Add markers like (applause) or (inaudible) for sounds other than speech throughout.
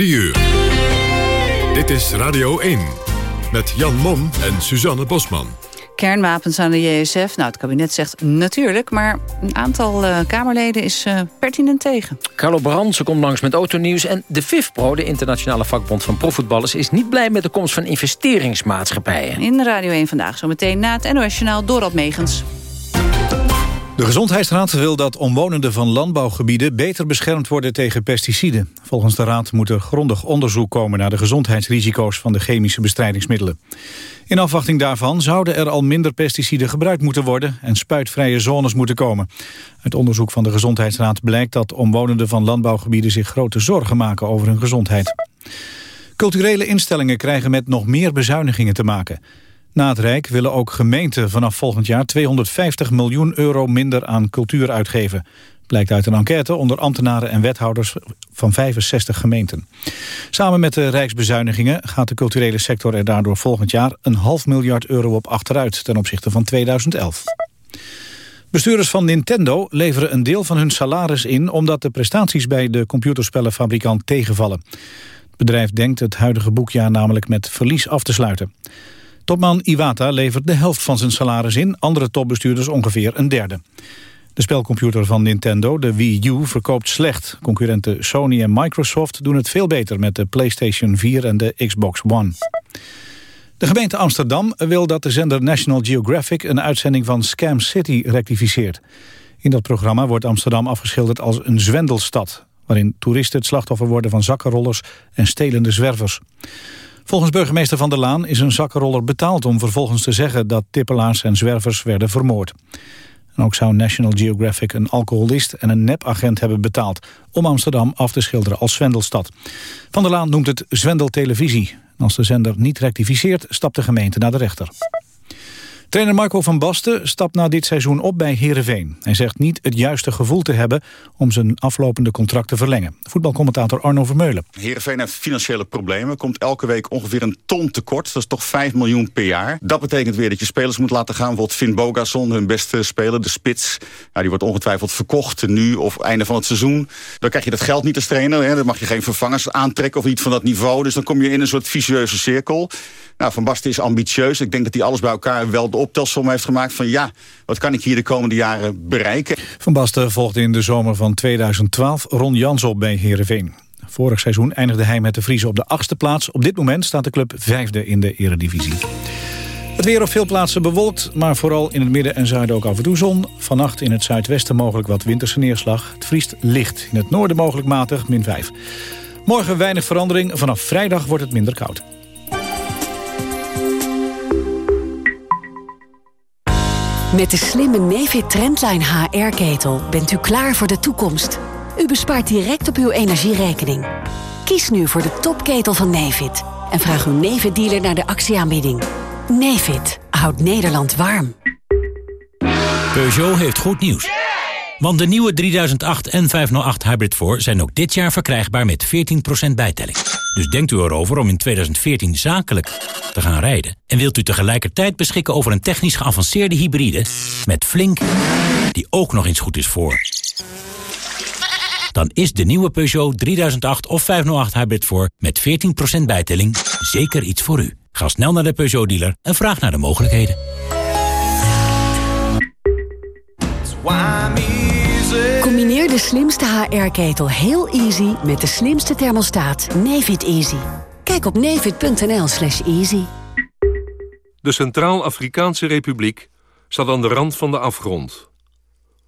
3 uur. Dit is Radio 1 met Jan Mom en Suzanne Bosman. Kernwapens aan de JSF. Nou, het kabinet zegt natuurlijk, maar een aantal uh, Kamerleden is uh, pertinent tegen. Carlo Brandsen komt langs met autonieuws. En de FIFPro, de internationale vakbond van profvoetballers... is niet blij met de komst van investeringsmaatschappijen. In Radio 1 vandaag, zometeen na het NOS-journaal Dorald Megens. De Gezondheidsraad wil dat omwonenden van landbouwgebieden beter beschermd worden tegen pesticiden. Volgens de raad moet er grondig onderzoek komen naar de gezondheidsrisico's van de chemische bestrijdingsmiddelen. In afwachting daarvan zouden er al minder pesticiden gebruikt moeten worden en spuitvrije zones moeten komen. Uit onderzoek van de Gezondheidsraad blijkt dat omwonenden van landbouwgebieden zich grote zorgen maken over hun gezondheid. Culturele instellingen krijgen met nog meer bezuinigingen te maken. Na het Rijk willen ook gemeenten vanaf volgend jaar 250 miljoen euro minder aan cultuur uitgeven. Blijkt uit een enquête onder ambtenaren en wethouders van 65 gemeenten. Samen met de rijksbezuinigingen gaat de culturele sector er daardoor volgend jaar een half miljard euro op achteruit ten opzichte van 2011. Bestuurders van Nintendo leveren een deel van hun salaris in... omdat de prestaties bij de computerspellenfabrikant tegenvallen. Het bedrijf denkt het huidige boekjaar namelijk met verlies af te sluiten. Topman Iwata levert de helft van zijn salaris in, andere topbestuurders ongeveer een derde. De spelcomputer van Nintendo, de Wii U, verkoopt slecht. Concurrenten Sony en Microsoft doen het veel beter met de PlayStation 4 en de Xbox One. De gemeente Amsterdam wil dat de zender National Geographic een uitzending van Scam City rectificeert. In dat programma wordt Amsterdam afgeschilderd als een zwendelstad, waarin toeristen het slachtoffer worden van zakkenrollers en stelende zwervers. Volgens burgemeester Van der Laan is een zakkenroller betaald om vervolgens te zeggen dat tippelaars en zwervers werden vermoord. En ook zou National Geographic een alcoholist en een nepagent hebben betaald om Amsterdam af te schilderen als zwendelstad. Van der Laan noemt het zwendeltelevisie. Als de zender niet rectificeert, stapt de gemeente naar de rechter. Trainer Marco van Basten stapt na dit seizoen op bij Heerenveen. Hij zegt niet het juiste gevoel te hebben om zijn aflopende contract te verlengen. Voetbalcommentator Arno Vermeulen. Heerenveen heeft financiële problemen. Komt elke week ongeveer een ton tekort. Dat is toch 5 miljoen per jaar. Dat betekent weer dat je spelers moet laten gaan. Bijvoorbeeld Finn Bogason, hun beste speler, de spits. Nou, die wordt ongetwijfeld verkocht nu of einde van het seizoen. Dan krijg je dat geld niet als trainer. Hè. Dan mag je geen vervangers aantrekken of iets van dat niveau. Dus dan kom je in een soort vicieuze cirkel. Nou, Van Basten is ambitieus. Ik denk dat hij alles bij elkaar wel optelsom heeft gemaakt van ja, wat kan ik hier de komende jaren bereiken? Van Basten volgde in de zomer van 2012 Ron Jans op bij Heerenveen. Vorig seizoen eindigde hij met de Vriezen op de achtste plaats. Op dit moment staat de club vijfde in de eredivisie. Het weer op veel plaatsen bewolkt, maar vooral in het midden en zuiden ook af en toe zon. Vannacht in het zuidwesten mogelijk wat winterse neerslag. Het vriest licht, in het noorden mogelijk matig, min 5. Morgen weinig verandering, vanaf vrijdag wordt het minder koud. Met de slimme Nefit Trendline HR-ketel bent u klaar voor de toekomst. U bespaart direct op uw energierekening. Kies nu voor de topketel van Nefit en vraag uw Nefit-dealer naar de actieaanbieding. Nefit houdt Nederland warm. Peugeot heeft goed nieuws. Want de nieuwe 3008 en 508 Hybrid 4 zijn ook dit jaar verkrijgbaar met 14% bijtelling. Dus denkt u erover om in 2014 zakelijk te gaan rijden. En wilt u tegelijkertijd beschikken over een technisch geavanceerde hybride... met Flink, die ook nog eens goed is voor... dan is de nieuwe Peugeot 3008 of 508 Hybrid 4 met 14% bijtelling zeker iets voor u. Ga snel naar de Peugeot-dealer en vraag naar de mogelijkheden. De slimste HR-ketel heel easy met de slimste thermostaat Nefit Easy. Kijk op nefit.nl slash easy. De Centraal-Afrikaanse Republiek staat aan de rand van de afgrond.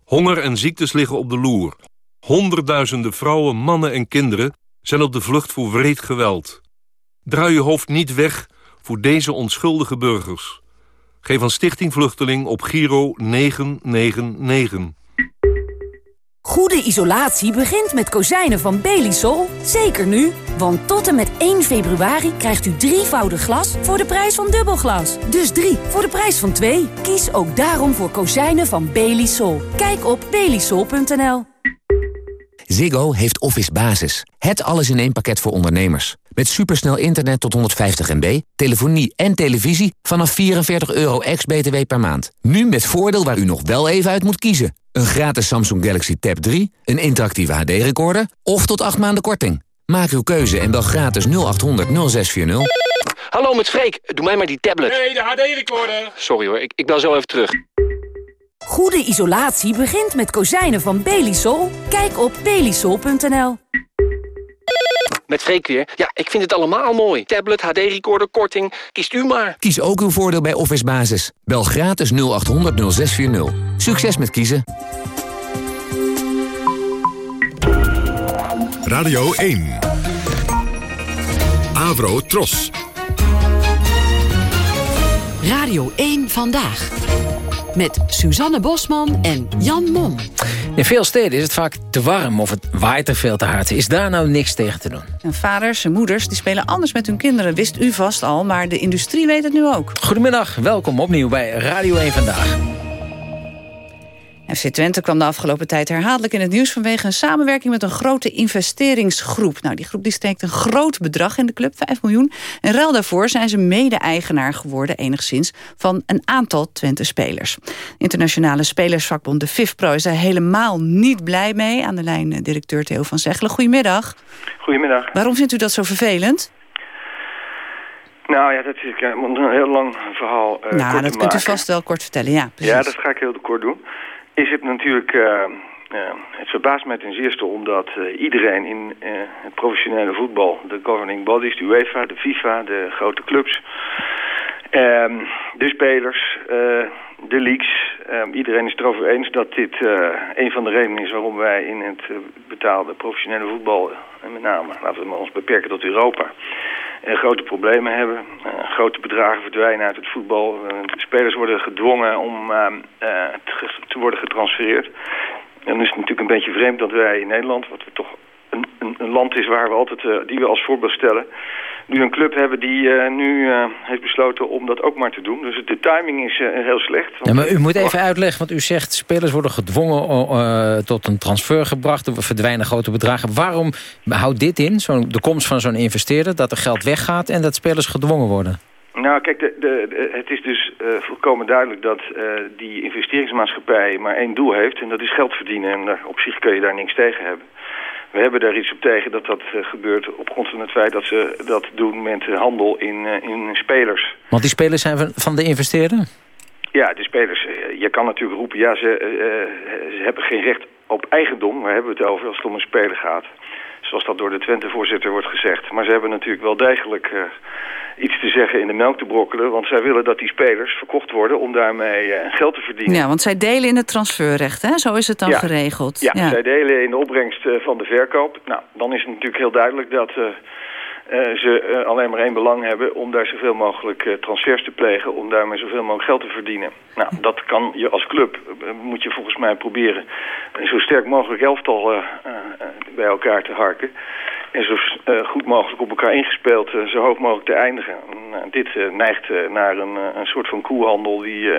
Honger en ziektes liggen op de loer. Honderdduizenden vrouwen, mannen en kinderen zijn op de vlucht voor wreed geweld. Draai je hoofd niet weg voor deze onschuldige burgers. Geef aan Stichting Vluchteling op Giro 999. Goede isolatie begint met kozijnen van Belisol. Zeker nu, want tot en met 1 februari krijgt u drievoudig glas voor de prijs van dubbelglas. Dus drie voor de prijs van twee. Kies ook daarom voor kozijnen van Belisol. Kijk op belisol.nl. Ziggo heeft Office Basis. Het alles in één pakket voor ondernemers. Met supersnel internet tot 150 MB, telefonie en televisie vanaf 44 euro ex-BTW per maand. Nu met voordeel waar u nog wel even uit moet kiezen. Een gratis Samsung Galaxy Tab 3, een interactieve HD-recorder of tot 8 maanden korting. Maak uw keuze en bel gratis 0800 0640. Hallo, met Freek. Doe mij maar die tablet. Nee, de HD-recorder. Sorry hoor, ik, ik bel zo even terug. Goede isolatie begint met kozijnen van Belisol. Kijk op belisol.nl. Met Freek weer. Ja, ik vind het allemaal mooi. Tablet, HD-recorder, korting. Kiest u maar. Kies ook uw voordeel bij Office Basis. Bel gratis 0800 0640. Succes met kiezen. Radio 1. Avro Tros. Radio 1 Vandaag. Met Suzanne Bosman en Jan Mom. In veel steden is het vaak te warm of het waait er veel te hard. Is daar nou niks tegen te doen? En vaders en moeders die spelen anders met hun kinderen. Wist u vast al, maar de industrie weet het nu ook. Goedemiddag, welkom opnieuw bij Radio 1 Vandaag. FC Twente kwam de afgelopen tijd herhaaldelijk in het nieuws... vanwege een samenwerking met een grote investeringsgroep. Nou, die groep die steekt een groot bedrag in de club, 5 miljoen. En ruil daarvoor zijn ze mede-eigenaar geworden enigszins... van een aantal Twente-spelers. Internationale spelersvakbond de FIFPro is daar helemaal niet blij mee. Aan de lijn eh, directeur Theo van Zegelen. Goedemiddag. Goedemiddag. Waarom vindt u dat zo vervelend? Nou ja, dat is een heel lang verhaal. Uh, nou, dat kunt u vast wel kort vertellen, ja. Precies. Ja, dat ga ik heel kort doen is het natuurlijk... Uh, uh, het verbaast mij ten zeerste omdat uh, iedereen in het professionele voetbal... de governing bodies, de UEFA, de FIFA, de grote clubs... Ehm, de spelers, de leagues... Ehm, iedereen is het erover eens dat dit een van de redenen is... waarom wij in het betaalde professionele voetbal... en met name, laten we ons beperken tot Europa... grote problemen hebben. grote bedragen verdwijnen uit het voetbal. de spelers worden gedwongen om ehm, te, te, worden getransfereerd. En dan is het natuurlijk een beetje vreemd dat wij in Nederland... wat we toch een, een, een land is waar we altijd, die we als voorbeeld stellen... nu een club hebben die uh, nu uh, heeft besloten om dat ook maar te doen. Dus de timing is heel slecht. Ja, maar u moet even uitleggen, want u zegt... spelers worden gedwongen tot een transfer gebracht... er verdwijnen grote bedragen. Waarom houdt dit in, zo de komst van zo'n investeerder... dat er geld weggaat en dat spelers gedwongen worden? Nou, kijk, de, de, de, het is dus uh, volkomen duidelijk dat uh, die investeringsmaatschappij maar één doel heeft. En dat is geld verdienen. En uh, op zich kun je daar niks tegen hebben. We hebben daar iets op tegen dat dat gebeurt op grond van het feit dat ze dat doen met handel in, in spelers. Want die spelers zijn van, de investeerder? Ja, de spelers. je kan natuurlijk roepen, ja, ze, ze hebben geen recht op eigendom. Waar hebben we het over als het om een speler gaat? Zoals dat door de Twente-voorzitter wordt gezegd. Maar ze hebben natuurlijk wel degelijk iets te zeggen in de melk te brokkelen. Want zij willen dat die spelers verkocht worden om daarmee uh, geld te verdienen. Ja, want zij delen in het transferrecht, hè? Zo is het dan ja. geregeld. Ja, ja, zij delen in de opbrengst uh, van de verkoop. Nou, dan is het natuurlijk heel duidelijk dat... Uh, ze alleen maar één belang hebben om daar zoveel mogelijk transfers te plegen... om daarmee zoveel mogelijk geld te verdienen. Nou, dat kan je als club, moet je volgens mij proberen... zo sterk mogelijk elftal bij elkaar te harken en zo uh, goed mogelijk op elkaar ingespeeld uh, zo hoog mogelijk te eindigen. Uh, dit neigt naar een, een soort van koehandel die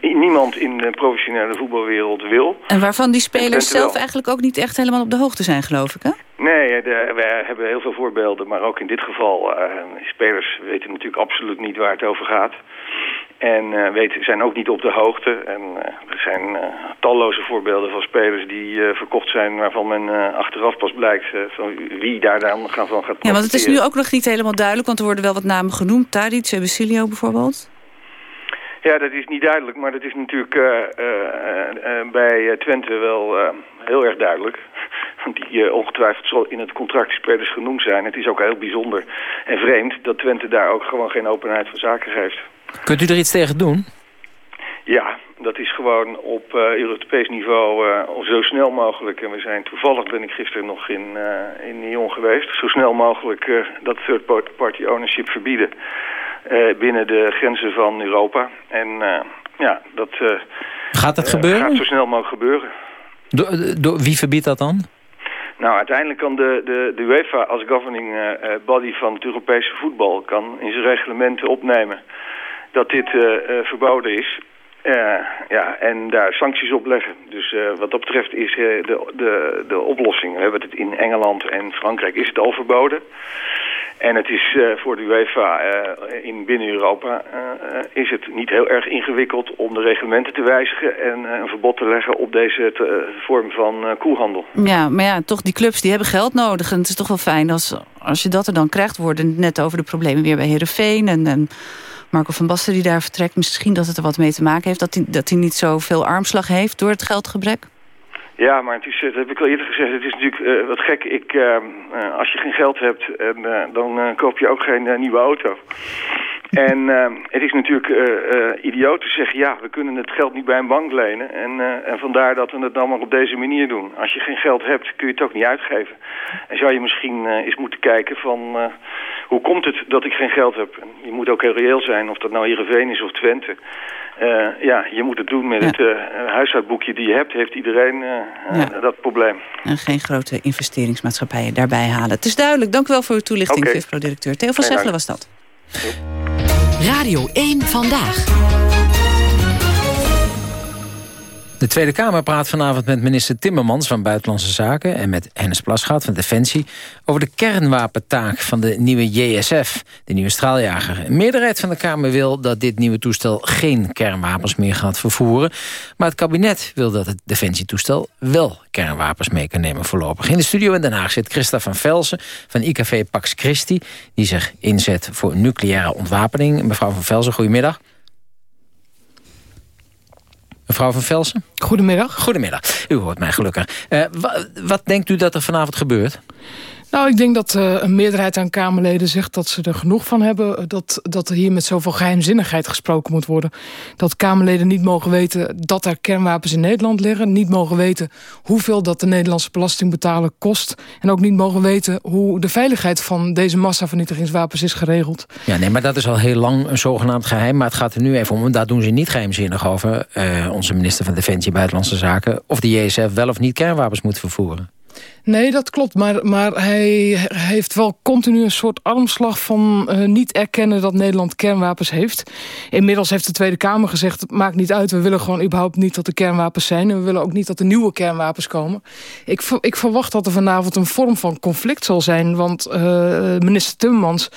niemand in de professionele voetbalwereld wil. En waarvan die spelers zelf eigenlijk ook niet echt helemaal op de hoogte zijn, geloof ik, hè? Nee, wij hebben heel veel voorbeelden, maar ook in dit geval, spelers weten natuurlijk absoluut niet waar het over gaat. En uh, weten, zijn ook niet op de hoogte. En uh, er zijn uh, talloze voorbeelden van spelers die verkocht zijn... waarvan men achteraf pas blijkt van wie daar dan gaan van gaat Ja, want het is nu ook nog niet helemaal duidelijk... want er worden wel wat namen genoemd. Tadic, Basilio bijvoorbeeld. Ja, dat is niet duidelijk. Maar dat is natuurlijk bij Twente wel heel erg duidelijk. (laughs) Die ongetwijfeld in het contract spelers genoemd zijn. Het is ook heel bijzonder en vreemd dat Twente daar ook gewoon geen openheid van zaken geeft. Kunt u er iets tegen doen? Ja, dat is gewoon op uh, Europees niveau uh, zo snel mogelijk. En we zijn toevallig, ben ik gisteren nog in, uh, in Lyon geweest. Zo snel mogelijk dat third party ownership verbieden binnen de grenzen van Europa. En ja, dat gaat dat gebeuren? gaat zo snel mogelijk gebeuren. Do, do, wie verbiedt dat dan? Nou, uiteindelijk kan de, de, de UEFA als governing body van het Europese voetbal... kan in zijn reglementen opnemen dat dit uh, uh, verboden is. Uh, ja, en daar sancties op leggen. Dus wat dat betreft is de, de, de oplossing, we hebben het in Engeland en Frankrijk, is het al verboden. En het is voor de UEFA in binnen Europa is het niet heel erg ingewikkeld om de reglementen te wijzigen en een verbod te leggen op deze vorm van koelhandel. Ja, maar ja, toch die clubs die hebben geld nodig en het is toch wel fijn als, als je dat er dan krijgt worden. Net over de problemen weer bij Herenveen en, en Marco van Basten die daar vertrekt. Misschien dat het er wat mee te maken heeft dat hij, dat hij niet zoveel armslag heeft door het geldgebrek. Ja, maar het is, dat heb ik al eerder gezegd, het is natuurlijk uh, wat gek. Ik, uh, als je geen geld hebt, en, dan koop je ook geen nieuwe auto. En het is natuurlijk idioot te zeggen, ja, we kunnen het geld niet bij een bank lenen. En, en vandaar dat we het dan maar op deze manier doen. Als je geen geld hebt, kun je het ook niet uitgeven. En zou je misschien eens moeten kijken van, hoe komt het dat ik geen geld heb? Je moet ook heel reëel zijn, of dat nou Heerenveen is of Twente. Uh, ja, je moet het doen met het uh, huishoudboekje die je hebt. Heeft iedereen uh, dat probleem. En geen grote investeringsmaatschappijen daarbij halen. Het is duidelijk. Dank u wel voor uw toelichting, okay. directeur Theo van Zegelen was dat. Radio 1 Vandaag. De Tweede Kamer praat vanavond met minister Timmermans van Buitenlandse Zaken... en met Hennis Plasgaard van Defensie... over de kernwapentaak van de nieuwe JSF, de nieuwe straaljager. Een meerderheid van de Kamer wil dat dit nieuwe toestel... geen kernwapens meer gaat vervoeren. Maar het kabinet wil dat het defensietoestel wel kernwapens mee kan nemen voorlopig. In de studio in Den Haag zit Christa van Velsen van IKV Pax Christi... die zich inzet voor nucleaire ontwapening. Mevrouw van Velsen, goedemiddag. Mevrouw van Velsen? Goedemiddag. Goedemiddag. U hoort mij gelukkig. Uh, wat denkt u dat er vanavond gebeurt? Nou, ik denk dat uh, een meerderheid aan Kamerleden zegt dat ze er genoeg van hebben... Dat, dat er hier met zoveel geheimzinnigheid gesproken moet worden. Dat Kamerleden niet mogen weten dat er kernwapens in Nederland liggen. Niet mogen weten hoeveel dat de Nederlandse belastingbetaler kost. En ook niet mogen weten hoe de veiligheid van deze massavernietigingswapens is geregeld. Ja, nee, maar dat is al heel lang een zogenaamd geheim. Maar het gaat er nu even om, en daar doen ze niet geheimzinnig over... Uh, onze minister van Defensie Buitenlandse Zaken... of de JSF wel of niet kernwapens moet vervoeren. Nee, dat klopt. Maar, maar hij heeft wel continu een soort armslag van uh, niet erkennen dat Nederland kernwapens heeft. Inmiddels heeft de Tweede Kamer gezegd, het maakt niet uit. We willen gewoon überhaupt niet dat er kernwapens zijn. En we willen ook niet dat er nieuwe kernwapens komen. Ik, ik verwacht dat er vanavond een vorm van conflict zal zijn. Want uh, minister Timmermans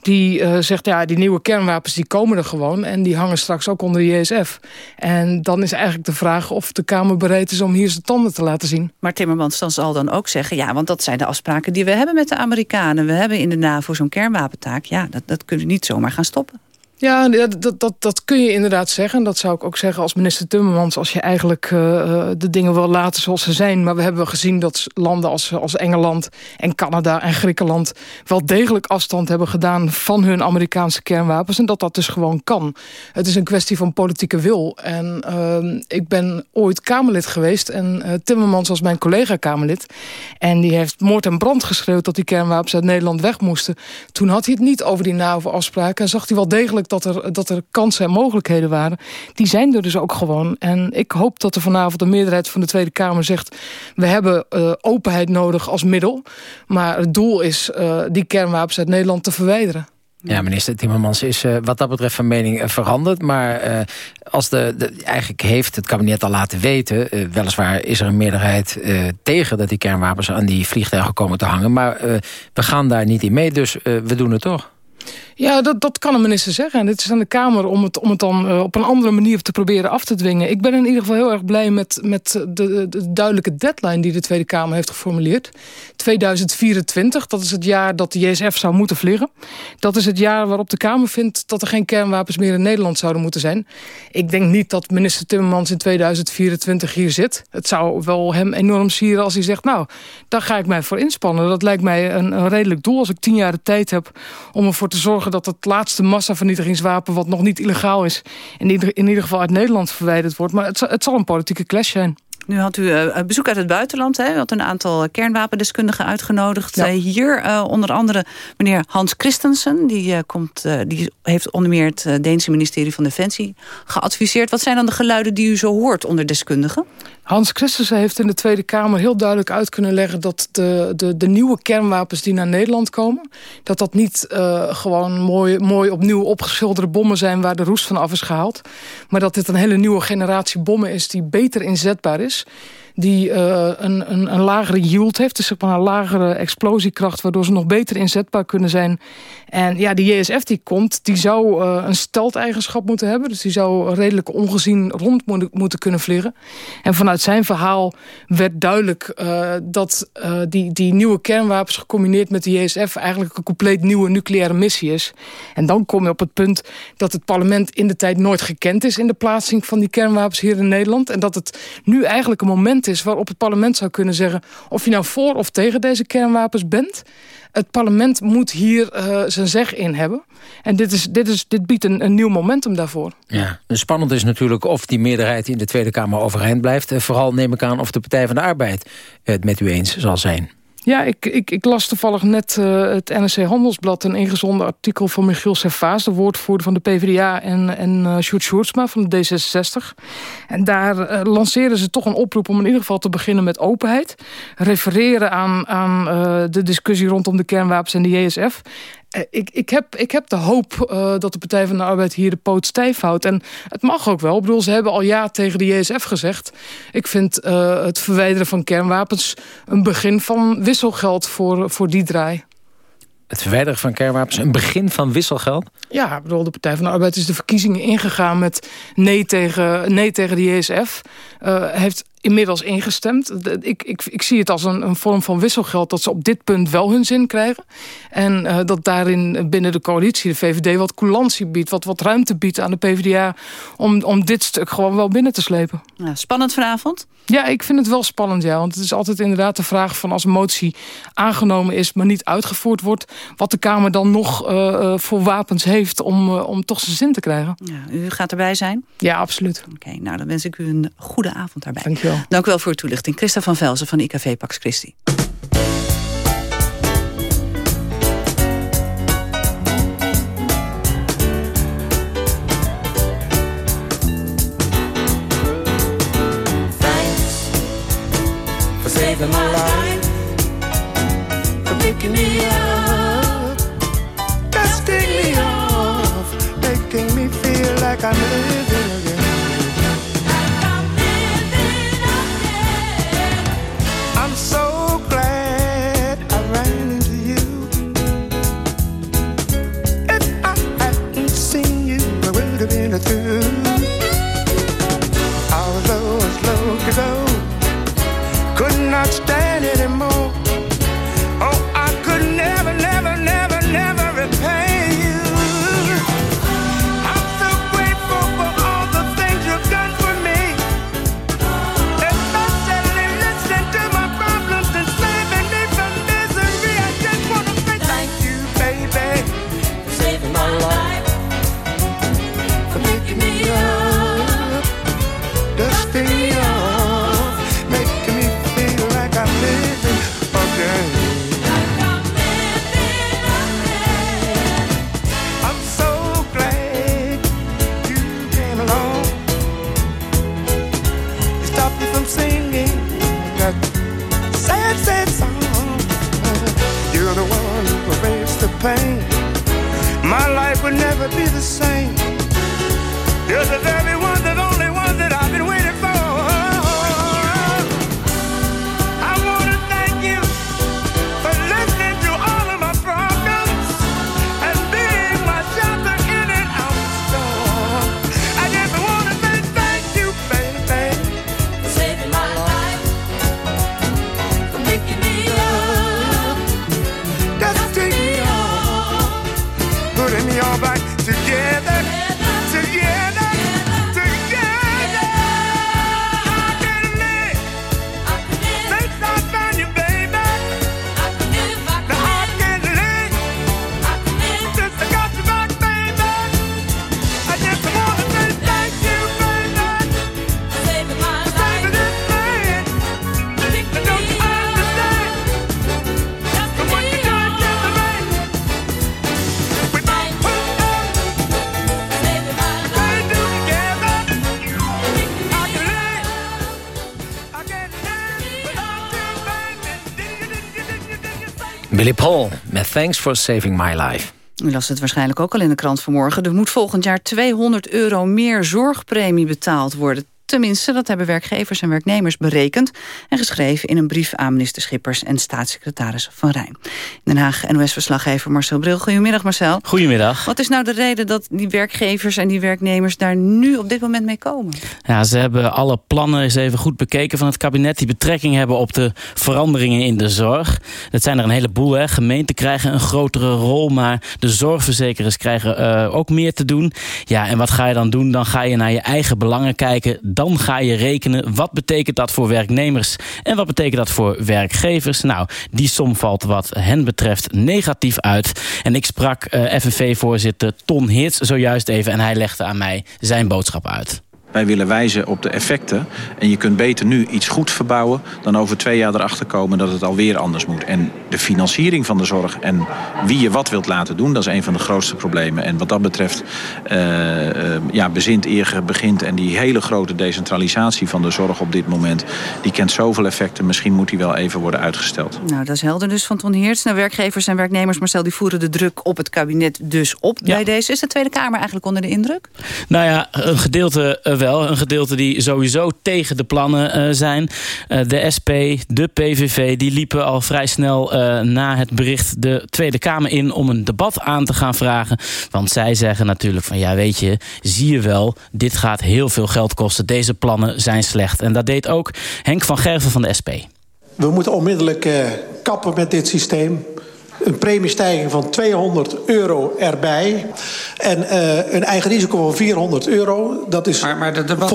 die uh, zegt, ja, die nieuwe kernwapens die komen er gewoon. En die hangen straks ook onder de JSF. En dan is eigenlijk de vraag of de Kamer bereid is om hier zijn tanden te laten zien. Maar Timmermans dan zal dan ook zeggen... ja, want dat zijn de afspraken die we hebben met de Amerikanen. We hebben in de NAVO zo'n kernwapentaak. Ja, dat, dat kunnen we niet zomaar gaan stoppen. Ja, dat, dat, dat kun je inderdaad zeggen. Dat zou ik ook zeggen als minister Timmermans... als je eigenlijk uh, de dingen wil laten zoals ze zijn. Maar we hebben gezien dat landen als, als Engeland en Canada en Griekenland... wel degelijk afstand hebben gedaan van hun Amerikaanse kernwapens. En dat dat dus gewoon kan. Het is een kwestie van politieke wil. En uh, ik ben ooit Kamerlid geweest. En uh, Timmermans was mijn collega-Kamerlid. En die heeft moord en brand geschreeuwd... dat die kernwapens uit Nederland weg moesten. Toen had hij het niet over die NAVO-afspraken. En zag hij wel degelijk dat er, dat er kansen en mogelijkheden waren. Die zijn er dus ook gewoon. En ik hoop dat er vanavond een meerderheid van de Tweede Kamer zegt... we hebben uh, openheid nodig als middel. Maar het doel is uh, die kernwapens uit Nederland te verwijderen. Ja, minister Timmermans is uh, wat dat betreft van mening veranderd. Maar als de, de, eigenlijk heeft het kabinet al laten weten... weliswaar is er een meerderheid tegen dat die kernwapens aan die vliegtuigen komen te hangen. Maar we gaan daar niet in mee, dus we doen het toch. Ja, dat, dat kan een minister zeggen. En het is aan de Kamer om het, om het dan uh, op een andere manier te proberen af te dwingen. Ik ben in ieder geval heel erg blij met, met de, de duidelijke deadline die de Tweede Kamer heeft geformuleerd. 2024, dat is het jaar dat de JSF zou moeten vliegen. Dat is het jaar waarop de Kamer vindt dat er geen kernwapens meer in Nederland zouden moeten zijn. Ik denk niet dat minister Timmermans in 2024 hier zit. Het zou wel hem enorm sieren als hij zegt... nou, daar ga ik mij voor inspannen. Dat lijkt mij een, een redelijk doel als ik tien jaar de tijd heb om ervoor te zorgen dat het laatste massavernietigingswapen... wat nog niet illegaal is, in ieder, in ieder geval uit Nederland verwijderd wordt. Maar het, het zal een politieke clash zijn. Nu had u uh, bezoek uit het buitenland. Hè? U had een aantal kernwapendeskundigen uitgenodigd. Ja. Uh, hier uh, onder andere meneer Hans Christensen. Die, komt, die heeft onder meer het Deense ministerie van Defensie geadviseerd. Wat zijn dan de geluiden die u zo hoort onder deskundigen? Hans Christensen heeft in de Tweede Kamer heel duidelijk uit kunnen leggen... dat de, de, de nieuwe kernwapens die naar Nederland komen... dat dat niet uh, gewoon mooi, mooi opnieuw opgeschilderde bommen zijn... waar de roest van af is gehaald. Maar dat dit een hele nieuwe generatie bommen is die beter inzetbaar is die uh, een, een, een, lagere yield heeft. Dus zeg een lagere explosiekracht... waardoor ze nog beter inzetbaar kunnen zijn. En ja, die JSF die komt, die zou uh, een stelteigenschap moeten hebben. Dus die zou redelijk ongezien rond moeten kunnen vliegen. En vanuit zijn verhaal werd duidelijk... Uh, dat die, die nieuwe kernwapens gecombineerd met de JSF... eigenlijk een compleet nieuwe nucleaire missie is. En dan kom je op het punt dat het parlement in de tijd nooit gekend is... in de plaatsing van die kernwapens hier in Nederland. En dat het nu eigenlijk een moment is waarop het parlement zou kunnen zeggen... of je nou voor of tegen deze kernwapens bent... Het parlement moet hier uh, zijn zeg in hebben. En dit, is, dit, is, dit biedt een, een nieuw momentum daarvoor. Ja, spannend is natuurlijk of die meerderheid in de Tweede Kamer overeind blijft. Vooral neem ik aan of de Partij van de Arbeid het met u eens zal zijn. Ja, ik, ik, ik las toevallig net uh, het NRC Handelsblad... een ingezonden artikel van Michiel Servaas... de woordvoerder van de PvdA en, en uh, Sjoerd van de D66. En daar uh, lanceerden ze toch een oproep om in ieder geval te beginnen met openheid. Refereren aan, aan de discussie rondom de kernwapens en de JSF. Eh, ik, ik, heb, ik heb de hoop uh, dat de Partij van de Arbeid hier de poot stijf houdt. En het mag ook wel. Ik bedoel, ze hebben al ja tegen de JSF gezegd. Ik vind uh, het verwijderen van kernwapens een begin van wisselgeld voor, voor die draai. Het verwijderen van kernwapens een begin van wisselgeld? Ja, ik bedoel, de Partij van de Arbeid is de verkiezingen ingegaan met nee tegen, nee tegen de JSF. Uh, heeft inmiddels ingestemd. Ik, ik, ik zie het als een, een, vorm van wisselgeld... dat ze op dit punt wel hun zin krijgen. En uh, dat daarin binnen de coalitie, de VVD, wat coulantie biedt... wat, wat ruimte biedt aan de PvdA... om, om dit stuk gewoon wel binnen te slepen. Ja, spannend vanavond? Ja, ik vind het wel spannend, ja. Want het is altijd inderdaad de vraag van als een motie aangenomen is... maar niet uitgevoerd wordt... wat de Kamer dan nog uh, voor wapens heeft om, uh, om toch zijn zin te krijgen. Ja, u gaat erbij zijn? Ja, absoluut. Oké, nou dan wens ik u een goede avond daarbij. Dank je wel. Dank u wel voor uw toelichting. Christa van Velzen van IKV Pax Christi. saving my life, for picking me up, dusting me off, making me feel like I'm living Paul met Thanks for Saving My Life. U las het waarschijnlijk ook al in de krant vanmorgen. Er moet volgend jaar 200 euro meer zorgpremie betaald worden. Tenminste, dat hebben werkgevers en werknemers berekend... en geschreven in een brief aan minister Schippers en staatssecretaris Van Rijn. In Den Haag, NOS-verslaggever Marcel Bril. Goedemiddag Marcel. Goedemiddag. Wat is nou de reden dat die werkgevers en die werknemers... daar nu op dit moment mee komen? Ja, ze hebben alle plannen eens even goed bekeken van het kabinet... die betrekking hebben op de veranderingen in de zorg. Dat zijn er een heleboel. Hè. Gemeenten krijgen een grotere rol... maar de zorgverzekeraars krijgen uh, ook meer te doen. Ja, en wat ga je dan doen? Dan ga je naar je eigen belangen kijken. Dan ga je rekenen. Wat betekent dat voor werknemers? En wat betekent dat voor werkgevers? Nou, die som valt wat hen betreft negatief uit. En ik sprak uh, FNV-voorzitter Ton Heerts zojuist even... en hij legde aan mij zijn boodschap uit. Wij willen wijzen op de effecten. En je kunt beter nu iets goed verbouwen... dan over twee jaar erachter komen dat het alweer anders moet. En de financiering van de zorg en wie je wat wilt laten doen... dat is een van de grootste problemen. En wat dat betreft uh, uh, ja, bezint eer begint... en die hele grote decentralisatie van de zorg op dit moment... die kent zoveel effecten. Misschien moet die wel even worden uitgesteld. Nou, dat is helder dus van Ton Heerts. Nou, werkgevers en werknemers, Marcel, die voeren de druk op het kabinet dus op ja. bij deze. Is de Tweede Kamer eigenlijk onder de indruk? Nou ja, een gedeelte wel. Een gedeelte die sowieso tegen de plannen uh, zijn. Uh, de SP, de PVV, die liepen al vrij snel uh, na het bericht de Tweede Kamer in... om een debat aan te gaan vragen. Want zij zeggen natuurlijk van ja weet je, zie je wel... dit gaat heel veel geld kosten, deze plannen zijn slecht. En dat deed ook Henk van Gerven van de SP. We moeten onmiddellijk kappen met dit systeem een premiestijging van 200 euro erbij. En uh, een eigen risico van 400 euro. Dat is maar, maar de debat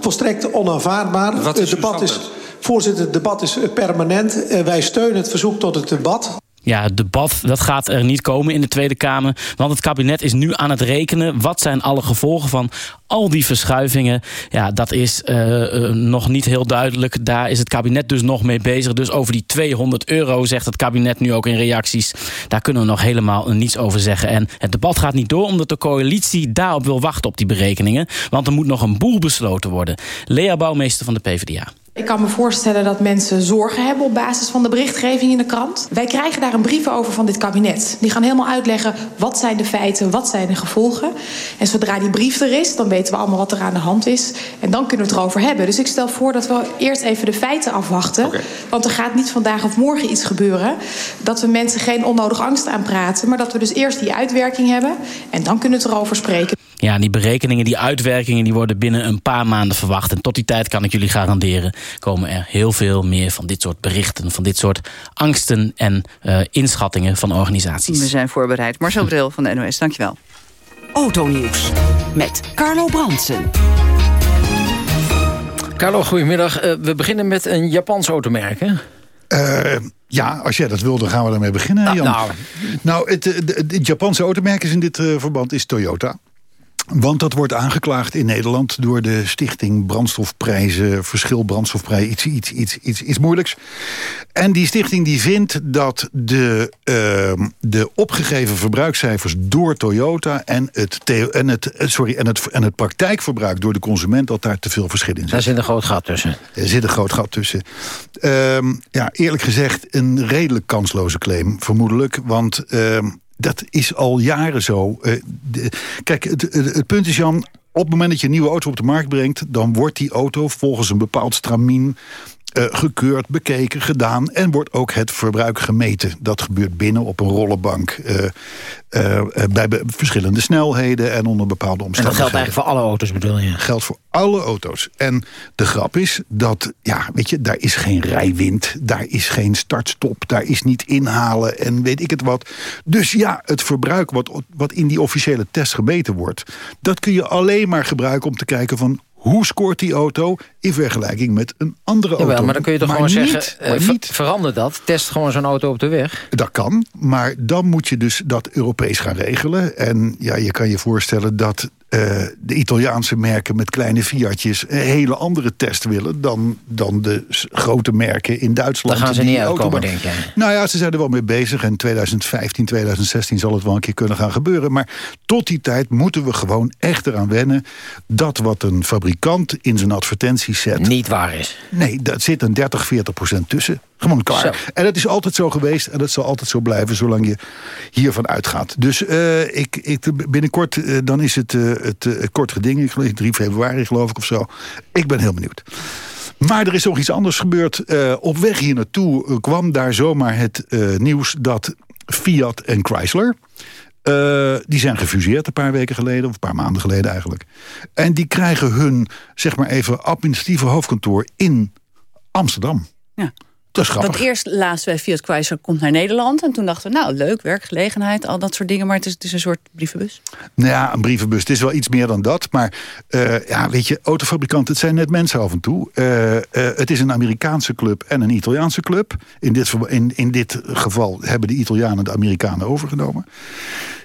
volstrekt, onaanvaardbaar. Wat is het debat is, voorzitter, het debat is permanent. Uh, wij steunen het verzoek tot het debat. Ja, het debat dat gaat er niet komen in de Tweede Kamer. Want het kabinet is nu aan het rekenen. Wat zijn alle gevolgen van al die verschuivingen? Ja, dat is uh, uh, nog niet heel duidelijk. Daar is het kabinet dus nog mee bezig. Dus over die 200 euro zegt het kabinet nu ook in reacties. Daar kunnen we nog helemaal niets over zeggen. En het debat gaat niet door omdat de coalitie daarop wil wachten op die berekeningen. Want er moet nog een boel besloten worden. Lea Bouwmeester van de PvdA. Ik kan me voorstellen dat mensen zorgen hebben op basis van de berichtgeving in de krant. Wij krijgen daar een brief over van dit kabinet. Die gaan helemaal uitleggen wat zijn de feiten, wat zijn de gevolgen. En zodra die brief er is, dan weten we allemaal wat er aan de hand is. En dan kunnen we het erover hebben. Dus ik stel voor dat we eerst even de feiten afwachten. Okay. Want er gaat niet vandaag of morgen iets gebeuren. Dat we mensen geen onnodig angst aanpraten. Maar dat we dus eerst die uitwerking hebben. En dan kunnen we het erover spreken. Ja, die berekeningen, die uitwerkingen, die worden binnen een paar maanden verwacht. En tot die tijd kan ik jullie garanderen, komen er heel veel meer van dit soort berichten, van dit soort angsten en uh, inschattingen van organisaties. We zijn voorbereid. Marcel Bril van de NOS, dankjewel. Autonieuws met Carlo Bransen. Carlo, goedemiddag. Uh, we beginnen met een Japans automerk, hè? Uh, ja, als jij dat wil, dan gaan we daarmee beginnen, nou, Jan. Nou, nou het, het, het Japanse automerk is in dit uh, verband is Toyota. Want dat wordt aangeklaagd in Nederland door de stichting Brandstofprijzen, verschil brandstofprijs, iets, iets, iets, iets, iets moeilijks. En die stichting die vindt dat de, uh, de opgegeven verbruikscijfers door Toyota en het, en, het, sorry, en, het, en het praktijkverbruik door de consument, dat daar te veel verschil in zit. Daar zit een groot gat tussen. Er zit een groot gat tussen. Uh, ja, eerlijk gezegd een redelijk kansloze claim, vermoedelijk. Want uh, dat is al jaren zo. De, kijk, het, het, het, punt is, Jan... op het moment dat je een nieuwe auto op de markt brengt... dan wordt die auto volgens een bepaald stramien... Uh, gekeurd, bekeken, gedaan... en wordt ook het verbruik gemeten. Dat gebeurt binnen op een rollenbank... Uh, uh, bij verschillende snelheden en onder bepaalde omstandigheden. En dat geldt eigenlijk voor alle auto's bedoel je? Geldt voor alle auto's. En de grap is dat, ja, weet je, daar is geen rijwind... daar is geen start-stop, daar is niet inhalen en weet ik het wat. Dus ja, het verbruik wat, wat in die officiële test gemeten wordt... dat kun je alleen maar gebruiken om te kijken van hoe scoort die auto in vergelijking met een andere auto. Jawel, maar dan kun je toch maar gewoon niet, zeggen, ver niet. verander dat. Test gewoon zo'n auto op de weg. Dat kan, maar dan moet je dus dat Europees gaan regelen. En ja, je kan je voorstellen dat uh, de Italiaanse merken met kleine Fiatjes... een hele andere test willen dan, dan de grote merken in Duitsland. Daar gaan ze niet uitkomen, denk je? Nou ja, ze zijn er wel mee bezig. En 2015, 2016 zal het wel een keer kunnen gaan gebeuren. Maar tot die tijd moeten we gewoon echt eraan wennen... dat wat een fabrikant in zijn advertenties zet... Niet waar is. Nee, dat zit een 30, 40 procent tussen. Gewoon klaar. Zo. En dat is altijd zo geweest en dat zal altijd zo blijven zolang je hiervan uitgaat. Dus eh, ik, ik, binnenkort eh, dan is het, eh, het, kort geding. Ik geloof 3 februari geloof ik of zo. Ik ben heel benieuwd. Maar er is nog iets anders gebeurd. Op weg hier naartoe kwam daar zomaar het nieuws dat Fiat en Chrysler... die zijn gefuseerd een paar weken geleden, of een paar maanden geleden eigenlijk. En die krijgen hun, zeg maar even, administratieve hoofdkantoor in Amsterdam. Ja. Dat is grappig. Want eerst laatst bij Fiat Chrysler komt naar Nederland. En toen dachten we, nou leuk, werkgelegenheid, al dat soort dingen. Maar het is, het is een soort brievenbus. Nou ja, een brievenbus. Het is wel iets meer dan dat. Maar eh, ja, weet je, autofabrikanten, het zijn net mensen af en toe. Eh, eh, het is een Amerikaanse club en een Italiaanse club. In dit, in dit geval hebben de Italianen de Amerikanen overgenomen.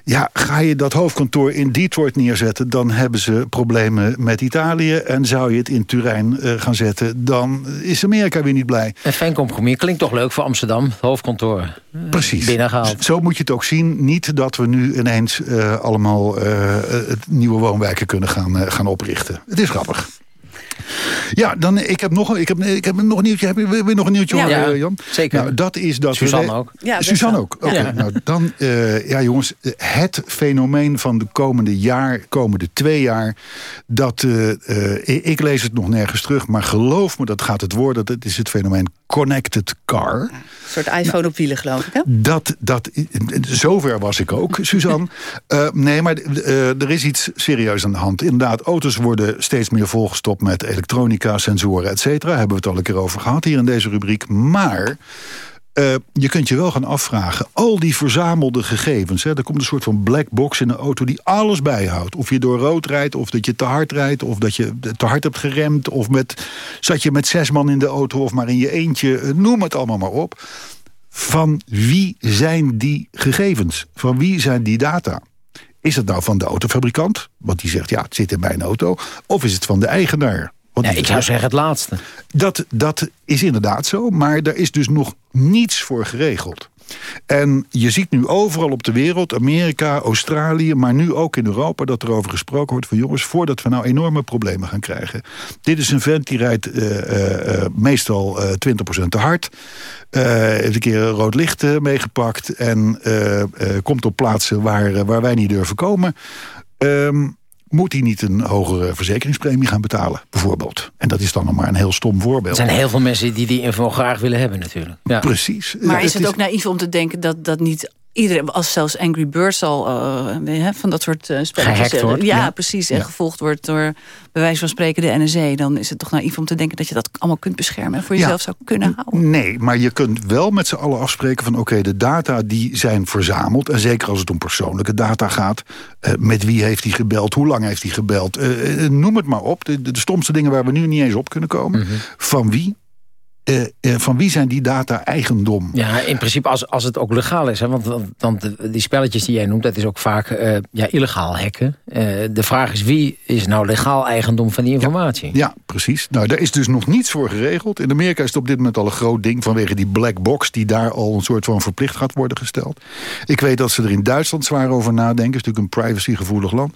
Ja, ga je dat hoofdkantoor in Detroit neerzetten... dan hebben ze problemen met Italië. En zou je het in Turijn eh, gaan zetten... dan is Amerika weer niet blij. Een fijn compromis. Klinkt toch leuk voor Amsterdam, het hoofdkantoor. Precies. Binnengehaald. Zo moet je het ook zien. Niet dat we nu ineens eh, allemaal het nieuwe woonwijken kunnen gaan, gaan oprichten. Het is grappig. Ja, dan, ik heb nog, ik heb, ik heb nog een nieuwtje. Heb je weer nog een nieuwtje, Ja. hoor, eh, Jan? zeker. Nou, dat is dat Suzanne we, ook. Ja, Suzanne ook. Oké, Ja. nou dan, eh, ja jongens, het fenomeen van de komende jaar, komende twee jaar, dat, eh, eh, ik- ik lees het nog nergens terug, maar geloof me, dat gaat het worden. Dat is het fenomeen connected car. Een soort iPhone op wielen, geloof ik. Hè? Dat, dat, zover was ik ook, Suzanne. (laughs) Eh, nee, maar eh, er is iets serieus aan de hand. Inderdaad, auto's worden steeds meer volgestopt met elektronica, sensoren, et cetera. Hebben we het al een keer over gehad hier in deze rubriek. Maar eh, je kunt je wel gaan afvragen, al die verzamelde gegevens... Hè, er komt een soort van black box in een auto die alles bijhoudt. Of je door rood rijdt, of dat je te hard rijdt... of dat je te hard hebt geremd... of met, zat je met zes man in de auto of maar in je eentje. eh, Noem het allemaal maar op. Van wie zijn die gegevens? Van wie zijn die data? Is het nou van de autofabrikant? Want die zegt, ja, het zit in mijn auto. Of is het van de eigenaar? Want Ja, ik zou zeggen het laatste. dat, dat is inderdaad zo, maar daar is dus nog niets voor geregeld. En je ziet nu overal op de wereld, Amerika, Australië... maar nu ook in Europa, dat er over gesproken wordt van... jongens, voordat we nou enorme problemen gaan krijgen... dit is een vent die rijdt eh, eh, eh, meestal eh 20% te hard... heeft een keer een rood licht meegepakt... en komt op plaatsen waar, waar wij niet durven komen... Ehm, moet hij niet een hogere verzekeringspremie gaan betalen, bijvoorbeeld. En dat is dan nog maar een heel stom Er voorbeeld. zijn heel veel mensen die die info graag willen hebben natuurlijk. Ja. Precies. Maar Ja, is het ook naïef om te denken dat, dat niet iedereen, als zelfs Angry Birds al eh, hè, van dat soort eh, spelletjes... Gehackt eh, wordt, Ja, ja. precies. En Ja. gevolgd wordt door, bij wijze van spreken, de NSE. Dan is het toch naïef om te denken dat je dat allemaal kunt beschermen... en voor Ja. jezelf zou kunnen houden. Nee, maar je kunt wel met z'n allen afspreken van... oké, de data die zijn verzameld... en zeker als het om persoonlijke data gaat... eh, met wie heeft hij gebeld, hoe lang heeft hij gebeld... noem het maar op, de, de, de stomste dingen waar we nu niet eens op kunnen komen. Mhm. Van wie? Eh, eh, van wie zijn die data eigendom? Ja, in principe als, als het ook legaal is. Hè, want, want, die spelletjes die jij noemt, dat is ook vaak eh, ja, illegaal hacken. Eh, de vraag is wie is nou legaal eigendom van die informatie? Ja, precies. Nou, daar is dus nog niets voor geregeld. In Amerika is het op dit moment al een groot ding... vanwege die black box die daar al een soort van verplicht gaat worden gesteld. Ik weet dat ze er in Duitsland zwaar over nadenken. Het is natuurlijk een privacygevoelig land.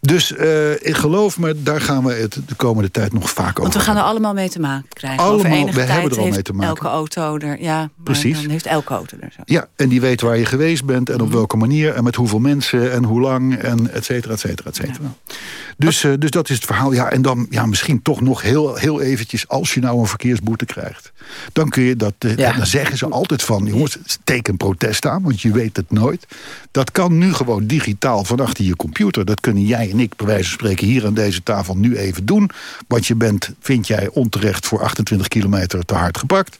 Dus eh, ik geloof me, daar gaan we het de komende tijd nog vaak over Want we gaan er allemaal mee te maken krijgen. Allemaal, Over enige we hebben er al mee te maken. elke auto er... Ja, Precies. dan heeft elke auto er zo. Ja, en die weet waar je geweest bent en op welke manier... en met hoeveel mensen en hoe lang en et cetera, et cetera, et cetera. Dus, eh, dus dat is het verhaal. Ja, en dan ja, misschien toch nog heel, heel eventjes... als je nou een verkeersboete krijgt... dan kun je dat... eh, Ja. Dan zeggen ze altijd van... jongens, steek een protest aan, want je weet het nooit. Dat kan nu gewoon digitaal van achter je computer. Dat kunnen jij en ik, bij wijze van spreken... hier aan deze tafel nu even doen. Want je bent, vind jij, onterecht voor 28 kilometer te hard gepakt.